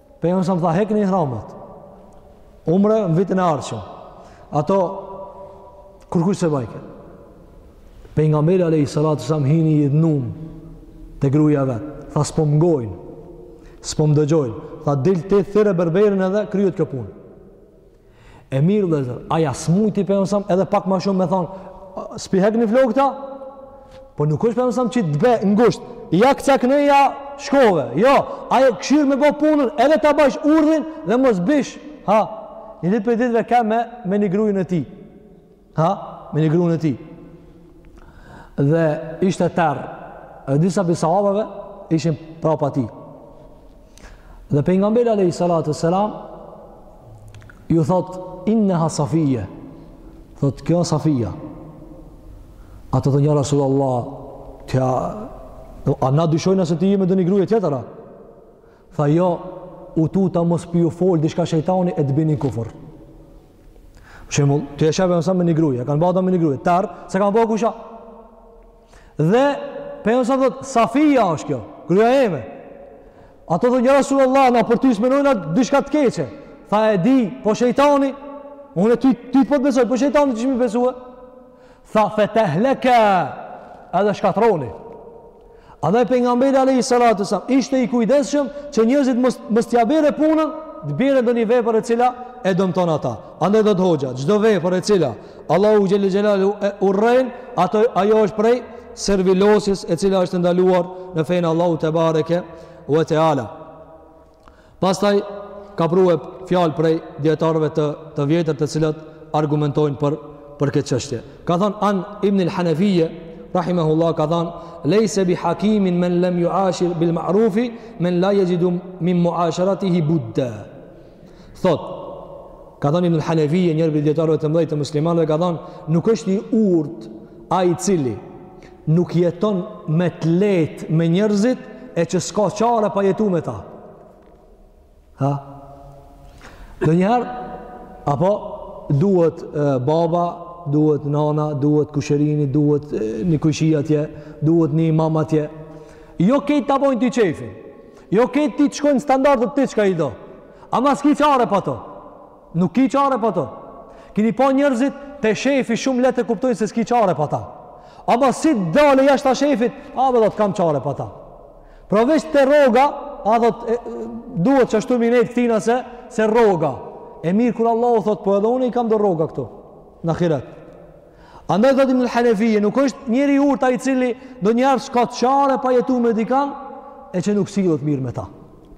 Pejgamberi a.s. tha, hekni ihramat. Umre në vitin e ardhshëm. Ata, kurkush s'e bojke? Pejgamberi alejhi salatu selam hini i idhnum te gruja vet. Tha, s'po më ngojnë, s'po më dëgjojnë. Tha, dil ti thirre berberin edhe, kryhet kjo punë. E mirë vëllezër, a ja s'mujti Pejgamberi a.s. edhe pak ma shumë me thonë, s'pi hekni flokët a, po nuk është Pejgamberi a.s. që të bje ngusht, ja kca kneja shkove, jo, ai kshyr me bo punën edhe ta bajsh urdhrin dhe mos bish, ha, një ditë prej ditëve ka me, me një grujën e tij, Ha? Me një grun e tij. Dhe ishte terr. Dhe disa prej sahabeve ishin prapa tij. Dhe Pejgamberi alejhi salatu selam, ju thot, inneha Safije. Thot, kjo Safija. Ata thonë ja Resulallah, tha, a na dyshojna se ti je me donjë gruje tjetër a. Tha jo, u tuta mos po ju fol diçka shejtani e të bini n'kufër. Për shembull, ti je shih Pejgamberi a.s. me një gruje, kanë ba ata me një gruje, terr, s'e kanë pa kush a. Dhe Pejgamberi a.s. thot Safia është kjo, gruaja e ime. Ata thonë ja Rasulullah na për ty s'menojna diçka të keqe. Tha e di, po shejtani, unë ty ty po të besoj, po shejtani qysh me i besue. Tha fetehleka edhe shkatërroni. Andaj Pejgamberi alejhi salatu selam, ishte i kujdesshëm që njerëzit mos t'ia bere punën, të bere donjë vepër e cila e dëmton ata. Andaj thotë hoxha, çdo vepër e cila, Allahu xhelle xhelle e urren atë, ajo është prej servilosjes e cila është e ndaluar në fenë e Allahut tebareke ve teala. Pastaj ka prue fjalë prej dijetarëve të të vjetër të cilat argumentojnë për për këtë çështje. Ka thënë An Ibn al-Hanafiyya rahimahullah ka thënë leysa bi hakimin men lam yuashir bil ma'ruf men la yajidu min muasharatihi budda. Thot ka thënë Ibn al-Hanafiyya njëri prej dijetarëve të mdhejtë të muslimanëve ka thënë nuk është i urtë ai i cili nuk jeton me të lehtë me njerëzit e që s'ka çare pa jetu me ta. Ha? Ndonjëherë, apo duhet e, baba, duhet nana, duhet kusherini, duhet e, një kojshi atje, duhet një imam atje. Jo kejt ta bojnë ty qefin, jo kejt t'i shkojnë standardet ti çka i do. Ama s'ki çare pa to. Nuk ki çare pa to. Kini pa njerëzit te shefi shumë lehtë e kuptojnë se s'ki çare pa ta. Ama si të dalë jashtë shefit, a thotë kam çare pa ta. Pra veç te rroga, a dhe duhet qashtu me i nejt këtina se, se rroga. E mirë kur Allahu thotë, po edhe unë i kam do rroga këtu, në ahiret. Andaj thotë Ibn Hanefije, nuk është njeri i urtë ai i cili ndonjëherë s'ka çare pa jetu me dikan, e që nuk sillet mirë me ta.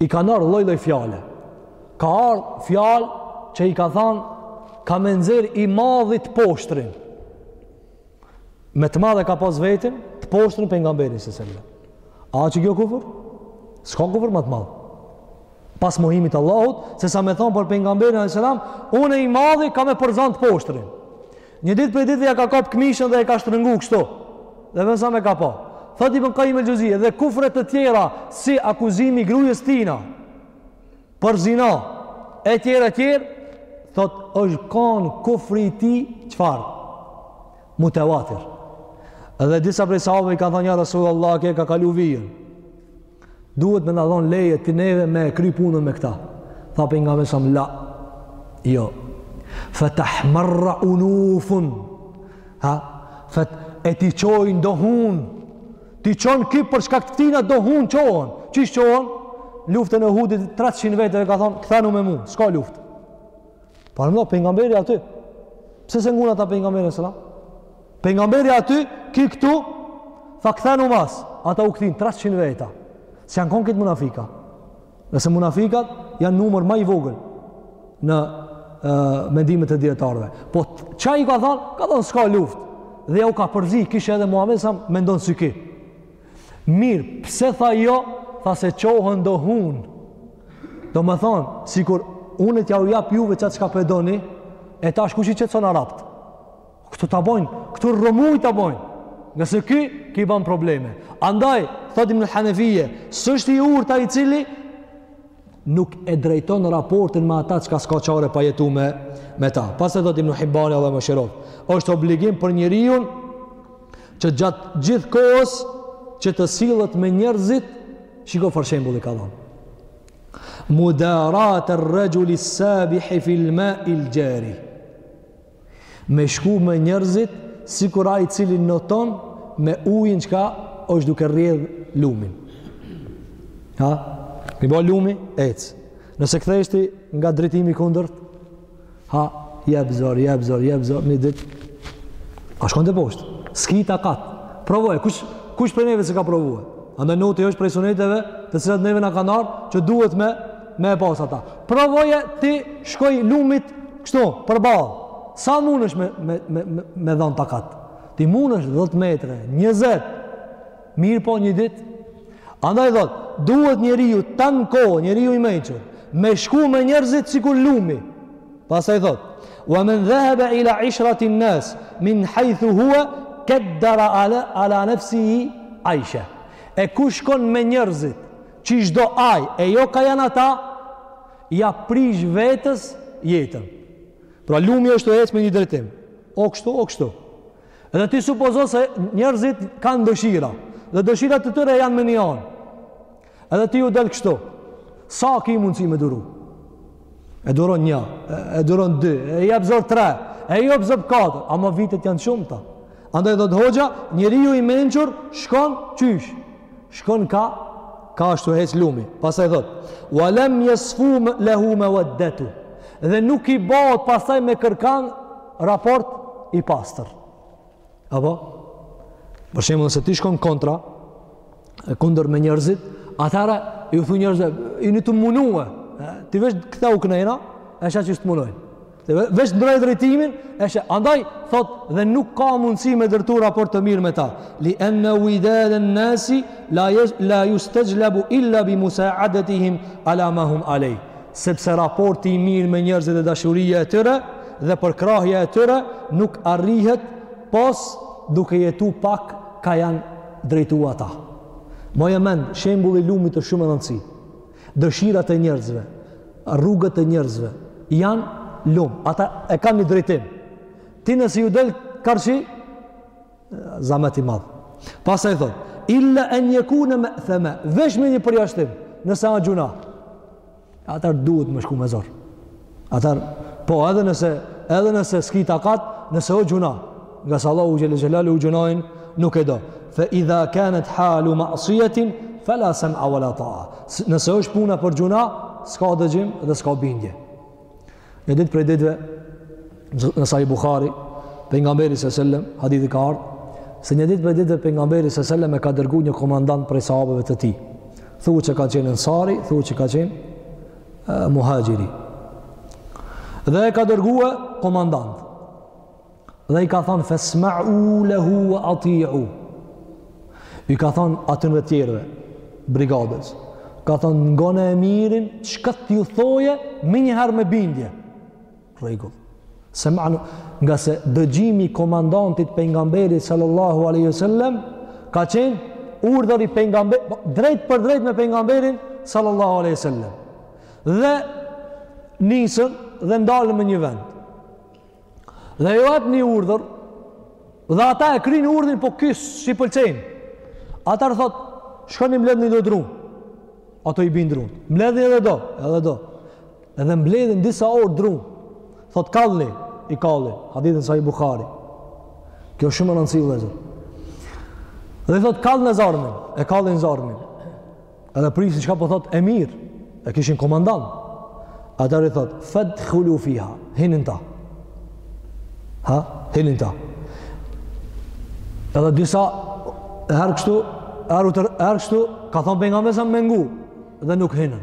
i kanë ardhë lloj-lloj fjale. Ka ardhë fjalë që i ka thanë, ka me nxjerr i madhi të poshtrin. Me të madh e ka pas vetin, të poshtrin pejgamberin alejhi selam. A është kjo kufër? S'ka kufër më të madh. Pas mohimit Allahut, sesa me thonë për pejgamberin alejhi selam, unë i madhi ka me përzan të poshtrin. Një ditë prej ditëve ja ka kap këmishën dhe e ka shtrëngu kështu. Dhe vënë sa me ka pa. Thot Ibn Kajim el-Xhevzije dhe kufre të tjera si akuzimi i grujës tina për zina e tjera e tjera thot është kanë kufri i tij çfarë mutevatir edhe disa prej sahabëve i kanë thënë ja Rasulullah ky e ka kalu vijën Duhet me na dhon leje ti neve me e kry punën me këta. Tha pejgamberi alejhi selam la. Jo. Fa tahmarra unufun. Ha? E t'i çojnë do hunë. T'i çon ky për shkak të tina do hunë çohen. Qysh çohen? Luftën e Uhudit 300 vetëve u ka thon, kthanu me mua, s'ka luftë. Paramendo, pejgamberi aty. Pse s'e ngunë ata pejgamberin sallallahu Pejgamberi aty, ky këtu, tha kthenu mas. Ata u kthin 300 veta. S'janë konë kejt munafika. Nëse munafikat janë numër më i vogël në e, mendimet e dijetarëve. Po çka i ka thon, ka thon s'ka luftë. Dhe ja u ka përzi, kishe edhe Muhamedi alejhi selam mendon si ky. Mirë, pse tha jo? Tha se çohen do hunë. Domethonë, sikur unë t'jau jap juve qata çka po e doni, e tash kush i qetson arabët? Këtu ta bojnë, këtu rrëmujë ta bojnë. Ngase ky, ky i ban probleme. Andaj, thotë Ibn Hanefije, s'është i urtë ai i cili, nuk e drejton raportin me ata çka s'ka çare pa jetu me, me ta. Pastaj thotë Ibn Hibbani, Allahu e mëshiroftë. është obligim për njeriun që gjatë gjithë kohës që të sillet me njerëzit, shiko çfarë shembulli ka dhonë. Mudarate rexhuli sabihi fil mail xhari. Me shku me njerëzit sikur ai i cili noton me ujin çka është duke rrjedh lumin. Ha? Mi bo lumi, ec. Nëse kthehesh ti nga drejtimi i kundërt, ha, jep zor, jep zor, jep zor, një ditë. A shkon teposhtë? S'ki takat. Provoje, kush kush prej neve s'e ka provuar? Andaj noti është prej suneteve, të cilat neve na kanë ardhur që duhet me me e pas ata. Provoje ti shkoji lumit kështu, përballë. Sa munesh me, me, me, me, me dhanë takat? Ti munesh 10 metre, 20, mirë po një ditë. Andaj thotë, duhet njeriu tanë kohën, njeriu i mençur, me shku me njerëzit sikur lumi. Pastaj thotë, ue men dhehebe ila ishratin nas, min hajthu hua, keddera ala, ala nefsihi ajshe. E kush shkon me njerëzit, Qysh do ai e jo ka janë ata ja prish vetes jetën. Pra lumi është tu ec me një drejtim. O kështu, o kështu. Edhe ti supozo se njerëzit kanë dëshira. Dhe dëshirat e tyre janë me një anë. Edhe ti ju del kështu. Sa ki mundësi me duru? E duron një, e duron dy, e jep zor tre, e jep zor katër. Ama vitet janë të shumta. Andaj thotë hoxha, njeriu i mençur, shkon qysh. shkon ka ka asht tu hec lumi pastaj thotë wa lem jesfu lehu meweddetu dhe nuk i bëhet pastaj me kërkan raport i pastër apo për shembull nëse ti shkon kontra kundër me njerëzit atëherë ju thu njerëzve jeni tu m'munu ti veç kthehu knejna e sheh që s'të munojnë Veç ndrroje drejtimin, e sheh, andaj thotë dhe nuk ka mundësi me ndërtu raport të mirë me ta. Li anna widad an-nasi la la yustajlabu illa bi musa'adatihim ala ma hum alayh. Sepse raporti i mirë me njerëzit e dashuria e tyre dhe përkrahja e tyre nuk arrihet pos duke jetu pak ka janë drejtu ata. Maje mend, shembulli i lumit është shumë me rëndësi. Dëshirat e njerëzve, rrugët e njerëzve janë lum. Ata e kanë një drejtim. Ti nëse ju del karshi, zamet i madh. Pastaj thotë, illa an yakuna ma'thama. Veç me një përjashtim, nëse a gjynah. Atëherë duhet me shku me zor. Atëherë, po edhe nëse, edhe nëse s'ki takat, nëse o gjynah, ngase Allahu xhel-le xhelaluhu gjynahin nuk e do. Fe idha kanet halu ma'sijetin, fela sem'a vela ta'a. Nëse është puna për gjynah, s'ka dëgjim dhe s'ka bindje. Një ditë prej ditëve, në Sahih Buhari, pejgamberi së sellem, hadithi ka ardhë, se një ditë prej ditëve pejgamberi së sellem e ka dërgu një komandant prej sahabëve të tij. Thuhet që ka qenë ensari, thuhet që ka qenë muhaxhiri. Dhe e ka dërgu komandant. Dhe i ka thonë, fesma'u lehu wa ati'u. I ka thonë atyne tjerëve, brigadës. Ka thonë, ngone emirin, çka t'ju thojë, menjëherë me bindje. Rregull. Se manu, ngase dëgjimi i komandantit pejgamberit sallallahu alaihi wasallam ka qenë urdhër i pejgamberit po, drejtpërdrejt me pejgamberin sallallahu alaihi wasallam. Dhe nisen dhe ndalen me një vend. Dhe ju ep një urdhër, dhe ata e kryjnë urdhrin, po ky s'i pëlqen. Atëherë thotë, shkoni mbledhni do drunë. Ata i bin drunë. Mbledhni edhe do, edhe do. Edhe mbledhin disa orë dru. Thot kallni, i kallin, hadithi n'Sahih Buhari. Kjo shumë me rënsi vllezër. Dhe i thot kallne zjarmin, e kallin zjarmin. Edhe presin çka po thot emiri, e kishin komandant. Atëherë i thot, fedkhulu fiha, hini n'ta. Ha, hini n'ta. Edhe disa, herë kështu, herë kështu, ka thonë pejgamberi me ngu, dhe nuk hinën.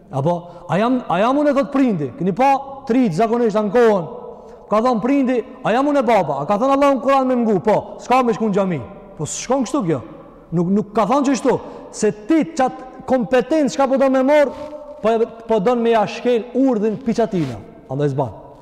Apo, a jam, a jam unë e thot prindi, kini pa t'rijtë zakonisht a, n'kohën, m'ka thon prindi, a jam unë e baba, a ka thon Allahu n'Kuran me m'ngu, po, s'ka me shku në xhami, po s'shkon kështu kjo, nuk, nuk ka thon qështu, se ti qatë kompetencë çka po do me marr, po, po do me ja shkel urdhrin pi qatina, andaj s'ban.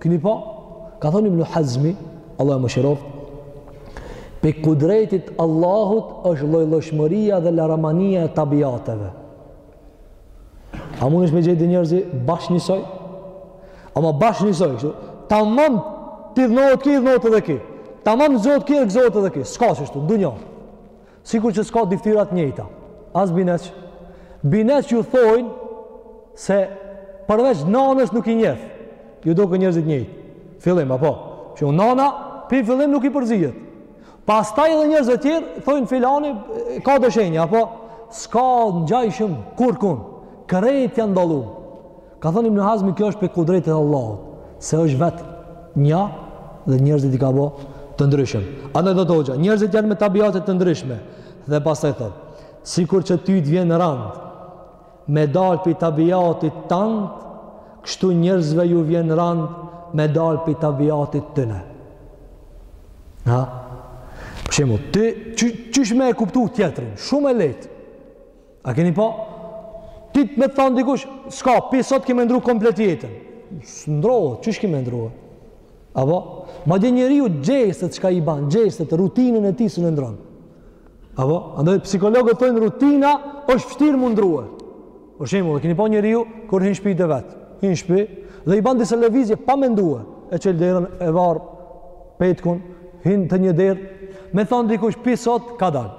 Kini pa, ka thonë ibn Hazmi, Allahu e mëshiroftë, pej kudretit Allahut është llojllojshmëria dhe laramania e tabiateve. A mundesh ti me gjetë dy njerëz bash njësoj? Ama bash njësoj, kështu? Tamam t'idhnohet ky, idhnohet edhe ky. Tamam gzohet ky, gzohet edhe ky. S'ka qështu, ndonjë. Sikur që s'ka dy ftyra t'njëjta. As bineq. Bineq ju thojnë se përveç nanës nuk i njef. Ju doken njërzit njëjtë. Fillim, apo? Që unë nana, pi fillim nuk i përzihet. Pastaj edhe njërzit tjerë, thojnë filani, ka do shenja, apo? S'ka ngjashëm kurkun. Krejt janë dallu. Ka thënë Ibn Hazmi kjo është pi kudretit t'Allahut, se është vetëm nja dhe njerëzit i ka bo të ndryshëm. Andaj thotë hoxha, njerëzit janë me tabiate të ndryshme dhe pastaj thotë, sikur që ty të vjen randë, me dalë pi tabiatit tand, kështu njerëzve ju vjen randë, me dalë pi tabiatit tyne. Ha? Për shembull, ty, qysh me e kuptu tjetrin, shumë e lehtë, A keni pa? Ti të me të thonë dikush, s'ka, pi sot ki me ndrru komplet jetën. S'ndrrohet, qysh ki me ndrru? Apo? Madje njeriu gjestet çka i ban, gjestet, rutinën e tij s'e ndrron. Apo? Andaj, psikologët thonë rutina është vështirë m'u ndrrue. Për shembull, e keni pa njeriu, kur hin n'shpi të vet, hin n'shpi, dhe i ban disa lëvizje pa mendue, e çel derën, e var petkun, hin te një derë, me thonë dikush, pi sot, ka dalë.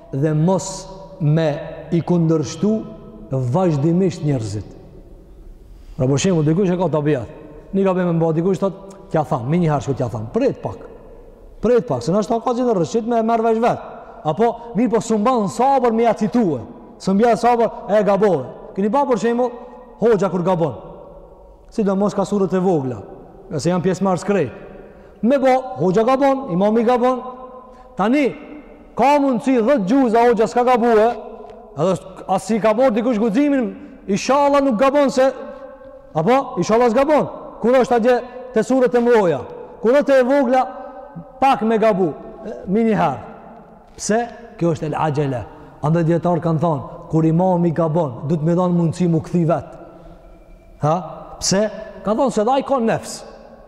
dhe mos me i kundërshtu vazhdimisht njerëzit. Pra për shembull, dikush e ka tabiat. Një gabim e ban dikush, thot, t'ja tham, menjëherë shkoj t'ja tham. Prit pak. Prit pak, se nashta ka gjendë rrëshit me marrë vesh vet. Apo mirë po s'mun ban sabër me ja citue. S'mun ba sabër e gabove. Keni pa për shembull, hoxha kur gabon. Sidomos ka suret e vogla. Se janë pjesëmarrës krejt. Me bo, hoxha gabon, imami gabon. Tani, Ka mundësi 10 xhuza hoxha s'ka gabue, edhe as s'e ka marrë dikush guximin, inshallah nuk gabon se apo inshallah s'gabon. Kur është atje te suret e mdhaja, kur është e vogla pak me gabu, menjëherë. Pse? Kjo është el axhele. Andaj dijetarët kanë thonë, kur imami gabon, duhet me i dhan mundësi m'u kthy vet. Ha? Pse? Ka thonë se dhe ai ka nefs.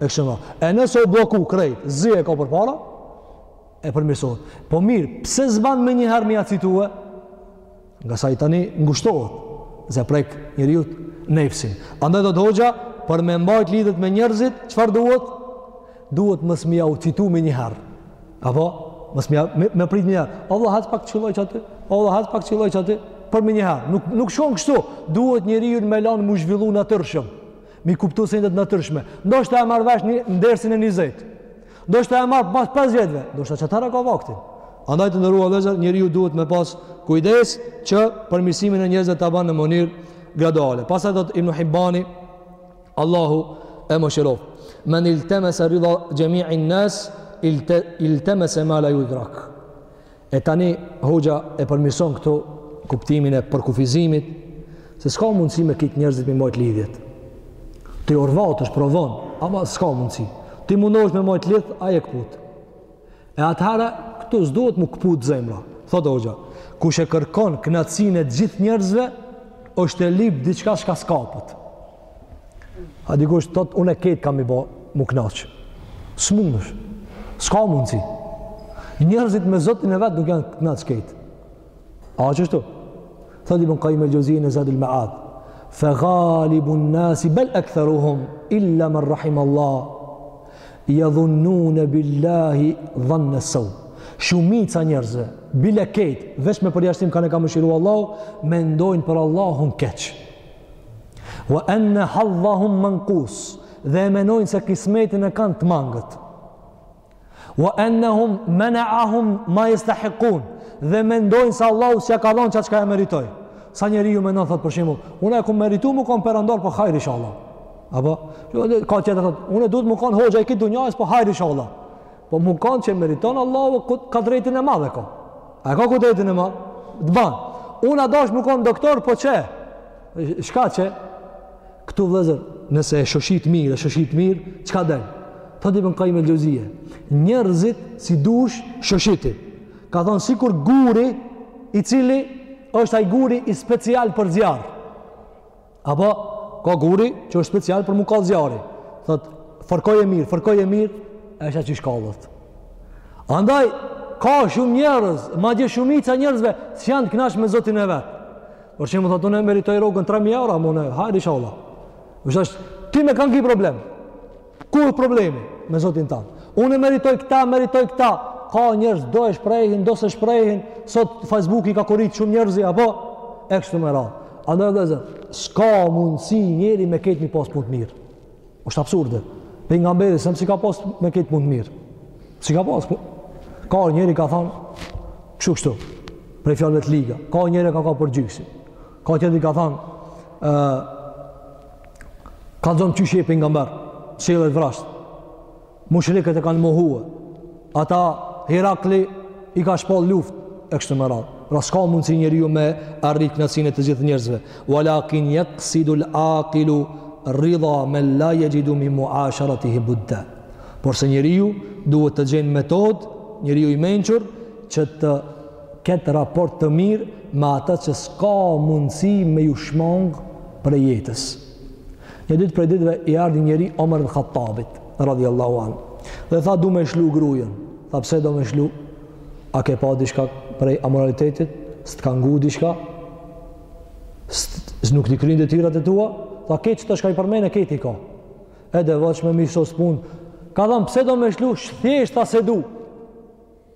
e kështu më. E nëse u blloku krejt, zi e ka përpara, e përmirësohet. Po mirë, pse s'ban menjëherë me ja citue? Ngase ai tani ngushtohet, se i prek njeriut nefsin. Andaj thotë hoxha, për me mbajt lidhjet me njerëzit, çfarë duhet? Duhet mos me jau citu menjëherë. Apo? Mos me, me, me prit një herë. O dhe hëtë pak qëlloj që aty? O dhe hëtë pak qëlloj që aty? Por menjëherë. Nuk, nuk shkon kështu. Duhet njeriun me lanë m'u zhvillu natyrshëm. Me i kuptu sendet natyrshëm. Ndoshta e merr vesh në dersin e njëzetë. Ndoshta e merr pas 5 vjetëve. Ndoshta qatëherë e ka vaktin. Andaj të nderuar vllezër, njeriu duhet me pas kujdes që përmirësimin e njerëzve ta ban në mënyrë graduale. Pastaj thotë Ibnu Hibbani, Allahu e mëshiroftë. Men iltemese ridha xhemi'in nas, ilte, iltemese ma la judrak. E tani hoxha e përmirëson këtu kuptimin e përkufizimit se s'ka mundësi me kejt njerëzit me mojtë lidhjet. Ti orvatesh, provon, ama s'ka mundësi. Ti mundohesh me mojtë lidhje, ai e këput. E atëherë, këtu s'duhet mu këput zemra. Thotë hoxha, kush e kërkon knaqësinë e gjithë njerëzve, është e lip diçka çka s'kapet. A dikush thot une kejt kam i bo mu knaq. S'mundesh. S'ka mundësi. Njerëzit me zotin e vet nuk janë knaq kejt. A qashtu? Thotë Ibn Kajjim el Xhevzije në Zadul Mead. Fe galibun nasi bel ektheruhum illa men rahimallah jedhunnune billahi dhannes sev. Shumica njerzve, bile kejt, veç me përjashtim kan e ka mëshiru Allahu, mendojnë për Allahun keq. Wa anna hadhdhahum manqus, dhe e menojnë se kismetin e kanë të mangët. Wa annahum mana'ahum ma yastahiqun, dhe mendojnë se Allahu s'ia ka dhënë çka çka e meritojnë. Sa njeriu mendon thot për shembull, unë e kam merituar me kon perandor, po hajr inshallah. Apo, jo, ka tjetër thot, unë duhet me kon hoxha i kejt dunjasë, po hajr inshallah. Po mu kanë që meriton Allahu ku ka drejtën e madhe ka. A ka ku drejtën e madhe? Të ban. Unë a dasht mu kanë doktor, po që? Çka që? Këtu vëllezër, nëse e shoshit mirë, e shoshit mirë, çka del? Thot Ibn Kajjim el Xhevzije. Njerzit si dush shoshiti. Ka thonë, sikur guri i cili është ai guri i special për zjarr. Apo ka guri që është special për mu kallë zjarri. Thot, fërkoje mirë, fërkoje mirë, e sheh qysh kallet. Andaj, ka shumë njerëz, madje shumica njerëzve, s'janë të knaq me zotin e vet. Për shembull thotë, unë e meritoj rrogën 3.000 euro, më në hajr inshallah. Vështë është, ti me kanë ki problem. Kur problemi me Zotin tanë. Unë meritoj këta, meritoj këta. Ka njerëz do e shprehin, do s'e shprehin, sot Facebooki i ka korit shumë njerëz apo e kështu me radhë. Andaj vëllezër, s'ka mundësi njeri me kejt m'i pas punët mirë. Është absurde. Pejgamberi sa s'i ka pas me kejt punët mirë. S'i ka pas punë. Ka njeri ka thënë kështu kështu. Prej fjalëve t'liga. Ka njeri ka ka për gjyksi. Ka tjetër ka thënë, ë ka dhënë qysh je pejgamber, sjellë vrasë. Mushrikët e kanë mohue. Ata Herakli i ka shpall luftë e kështu me radhë. Pra s'ka mundësi njeriu me arrit knaqësinë e të gjithë njerëzve. Walakin yaqsidul aqilu ridha man la yajidu min muasharatihi budda. Por se njeriu duhet të gjejë metodë, njeriu i mençur që të ketë raport të mirë me ata që s'ka mundësi me ju shmangë prej jetës. Një ditë prej ditëve i ardhi një njeri Omer ibn Khattabit, radhi Allahu anhu, dhe tha du me shlu grujën. Tha pse do me shlu? A ke pa diçka prej amoralitetit? S'të ka ngu diçka? S'të nuk t'i kryn detyrat e tua? Tha krejt këto çka i përmene, krejt i ka. Edhe vëqme mi shos punë. Ka thanë pse do me shlu? Thjesht tha s'e du.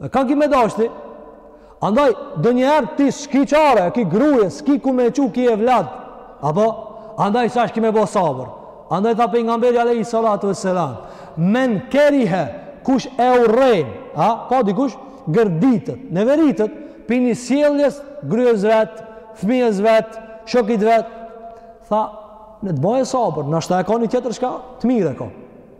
Dhe ka ki me dashti. Andaj, donjëherë ti s'ki çare, ki gruje, s'ki ku me çu, ki evlad. Apo? Andaj, sa është ki me bo sabër. Andaj, tha pejgamberi alejhi salatu ve selam. Men kerihe, kush e urren, a? Ka dikush, gërditet, neveritet, pi një sjelljes, grues vet, fëmijës vet, shokit vet. Tha, le të bojë sabër, nashta e ka një tjetër diçka, të mirë ka.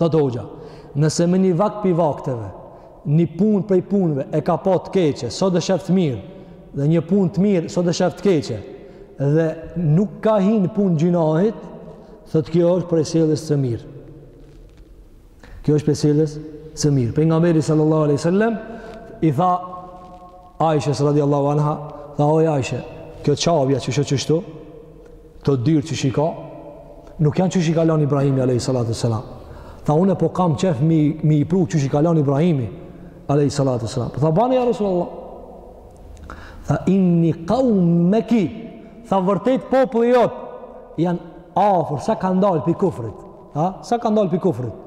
Thotë hoxha, nëse me një vakt pi vakteve, një punë prej punëve e ka pa të keqe, sot e shef të mirë, dhe një punë të mirë, sot e shef të keqe, dhe nuk ka hi në punë gjynahit, thotë kjo është prej sjelljes së mirë. Kjo është prej sjelljes së mirë. Pejgamberi sallallahu aleyhi sallem, i tha Aishës radiallahu anha, tha oj Aishë, kjo Qabja që sheh qështu, kto dyer qysh i ka, nuk janë qysh i ka lanë Ibrahimi a.s. Tha une po kam qef mi, mi i pru qysh i ka lanë Ibrahimi a.s. Po tha bane ja Rasulullah. Tha inni kau me ki, tha vërtet populli jot, janë afër, sa kanë dalë pi kufrit, ha? sa kanë dalë pi kufrit.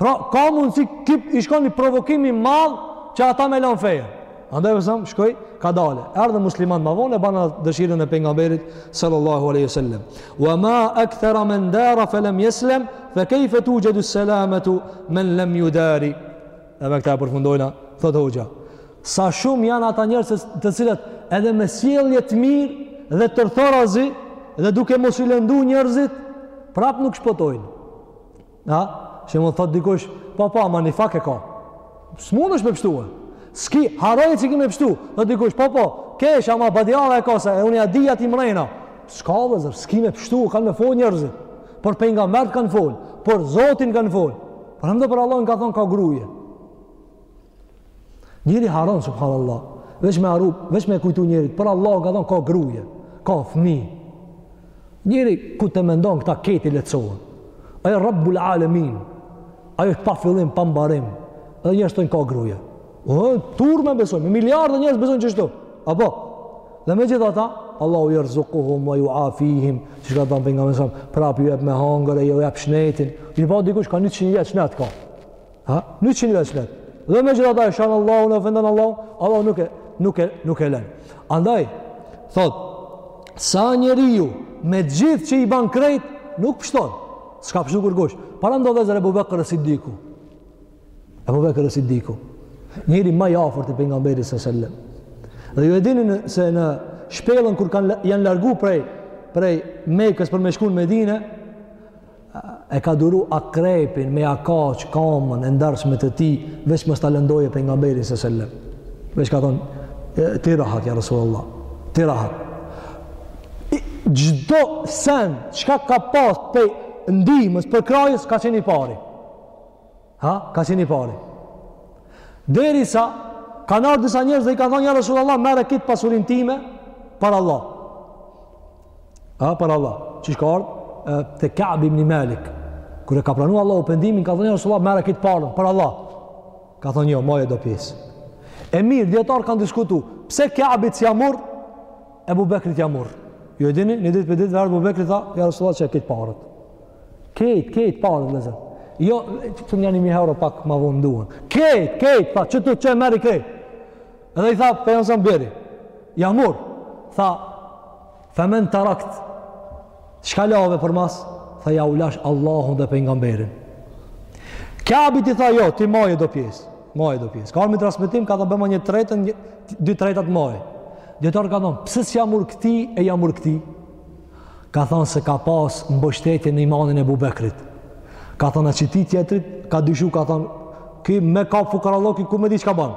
Pra, ka mundësi, kip, i shkon një provokim i madh që ata me lanë feje. Andaj vësëm, shkoj, ka dale. Erdhën muslimanët ma vonë e banë dëshirën e pejgamberit, sallallahu aleyhi sallam. Wa ma akthera men dara fe lem jeslem, fe kejfe tugjedu selametu men lem judari. Dhe me këta e përfundojna, thot hoxha. Sa shumë janë ata njerëz të cilët edhe me sjellje të mirë dhe tërthorazi dhe duke mos i lëndu njerëzit, prap nuk shpëtojnë. Ha? Që më thot dikush, po po, ama nifak e ka. S'munesh me pështu. Ski, harroje që ki me pështu. Thot dikush, po po, qesh, ama badiava e ka se, e unë ja di ati mrena. Ska dhe zërë, s'ki me pështu, kanë me fol njërzit. Për pejgamberët kanë fol, për Zotin kanë fol. Por hëmdo për Allahun kanë thonë ka gruje. Njeri harron, subhanallah, veç me arru, veç me kujtu njeri, për Allahun kanë thonë, ka gruje, ka fmi. Njeri, kur t'i mendon këta krejt i lehtësohen, ajo rabbul alemin, ajo është pa fillim, pa mbarim, edhe njerëz thonë ka gruje. O, turma besojnë, me miliarda njerëz besojnë qështu. Apo, dhe megjithatë, Allahu jerzukuhum, juafihim, qysh ka thanë pejgamberi a.s., prapë ju jep me hangër e ju jep shnetin. Ju pa dikush ka njëqind vjet, shnet ka. Ha? Njëqind veç letë. Dhe megjithatë e shan Allahun, e ofendon Allahun, Allahu nuk e, nuk e, nuk e len. Andaj, thot, sa njeriu, me gjithë që i ban krejt, nuk pështon. S'ka pështu kërkush. Paramendo vllezër Ebu Bekër Siddiku. Ebu Bekër Siddiku. Njeri ma i afërt i Pejgamberit së sellem. Dhe ju e dini në, se në shpellën kur kanë, janë largu prej, prej Mekës për me shku në Medine, e ka duru akrepin me ia kafsh kamën e ndershme të tij veç mos ta lëndojë Pejgamberin së sellem veç ka thonë ti rahat ja Rasulullah ti rahat çdo sen çka ka pas prej ndihmës përkrahjes ka qenë i pari Ha, ka qenë i pari. Derisa kanë ardh disa njerëz dhe i kanë thonë, ja Rasul Allah, merre kit pasurinë time, për Allah. Ha, për Allah. Qysh ka ardhë te Kab ibni Malik. Kur e ka pranu Allahu pendimin, ka thonë, ja Rasul Allah, merre kit paren, për Allah. Ka thonë, jo, maje do pjesë. E mirë, dijetarët kanë diskutu, pse Kabit s'ia murr, Ebu Bekrit ia murr. Ju e dini, një ditë për ditë dhe Ebu Bekri tha, ja Resulallah qe kit paret. Krejt, krejt paret, vllezër. Jo, qe një mijë euro pak ma vonë duhen. Krejt, krejt, tha, që të që e merri krejt. Edhe i tha, Pejgamberi. Ia murr. Tha, femen të rakt. Çka lave përmas? Tha jau lash Allahun dhe Pejgamberin. Kabit i tha jo, ti maje do pjesë. Maje do pjesë. Ka ardh ni transmetim, ka thanë bëma një tretën, dy tretat maje. Dijetarët kanë thonë, pse s'ia murr këtij e ia murr këtij? Ka thonë se ka pas mbështetje në imanin e Ebu Bekrit. Ka thonë, e qetij tjetrit, ka dyshu, ka thonë, ky me kap fukarallëki, ku me di çka ban?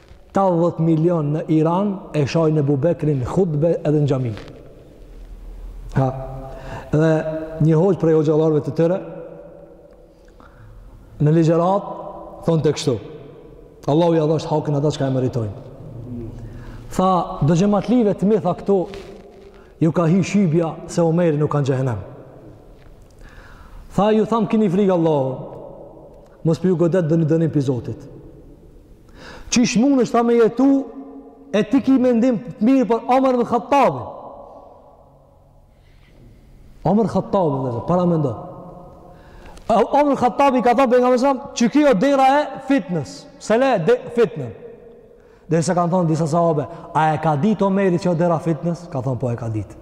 Tetëdhjetë milion në Iran e shajnë Ebu Bekrin n'hutbe edhe në xhami. Ha. Dhe një hoxhë prej hoxhallarëve të tyre, në ligjëratë, thonte kështu. Allahu ia dhashtë hakin ata çka e meritojnë. Tha, do xhematlive të mi, tha këtu, iu ka hi shubheja se Omeri nuk â n'xhehenem. Tha, ju tham kini frikë Allahun, mos po ju godet ndonjë dënim prej Zotit. Qysh mundesh, tha, me jetu e ti ki mendim të mirë për Omer ibn Hattabin. Omer Hattabi, vllezër, paramendo. Omer Hattabi ka thonë Pejgamberi së sellem, që ky â dera e fitnes, s'e le fitnen. Derisa kanë thonë disa sahabe, a e ka ditë Omeri që â dera e fitnes? Ka thonë, po e ka ditë.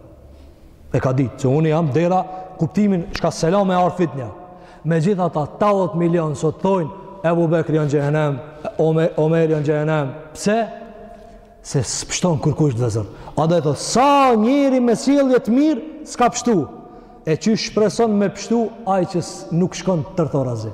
E ka ditë, që unë jam dera kuptimin çka s'e la me ardh fitnja. Megjithatë 80 milion sot thojnë, Ebu Bekri â n'xhehenem, Omer, Omeri â n'xhehenem. Pse? Se s'pështon kërkush vllezër. Andaj thotë, sa njeri me sjellje të mirë, s'ka pështu. E që shpreson me pështu, ai që nuk shkon tërthorazi.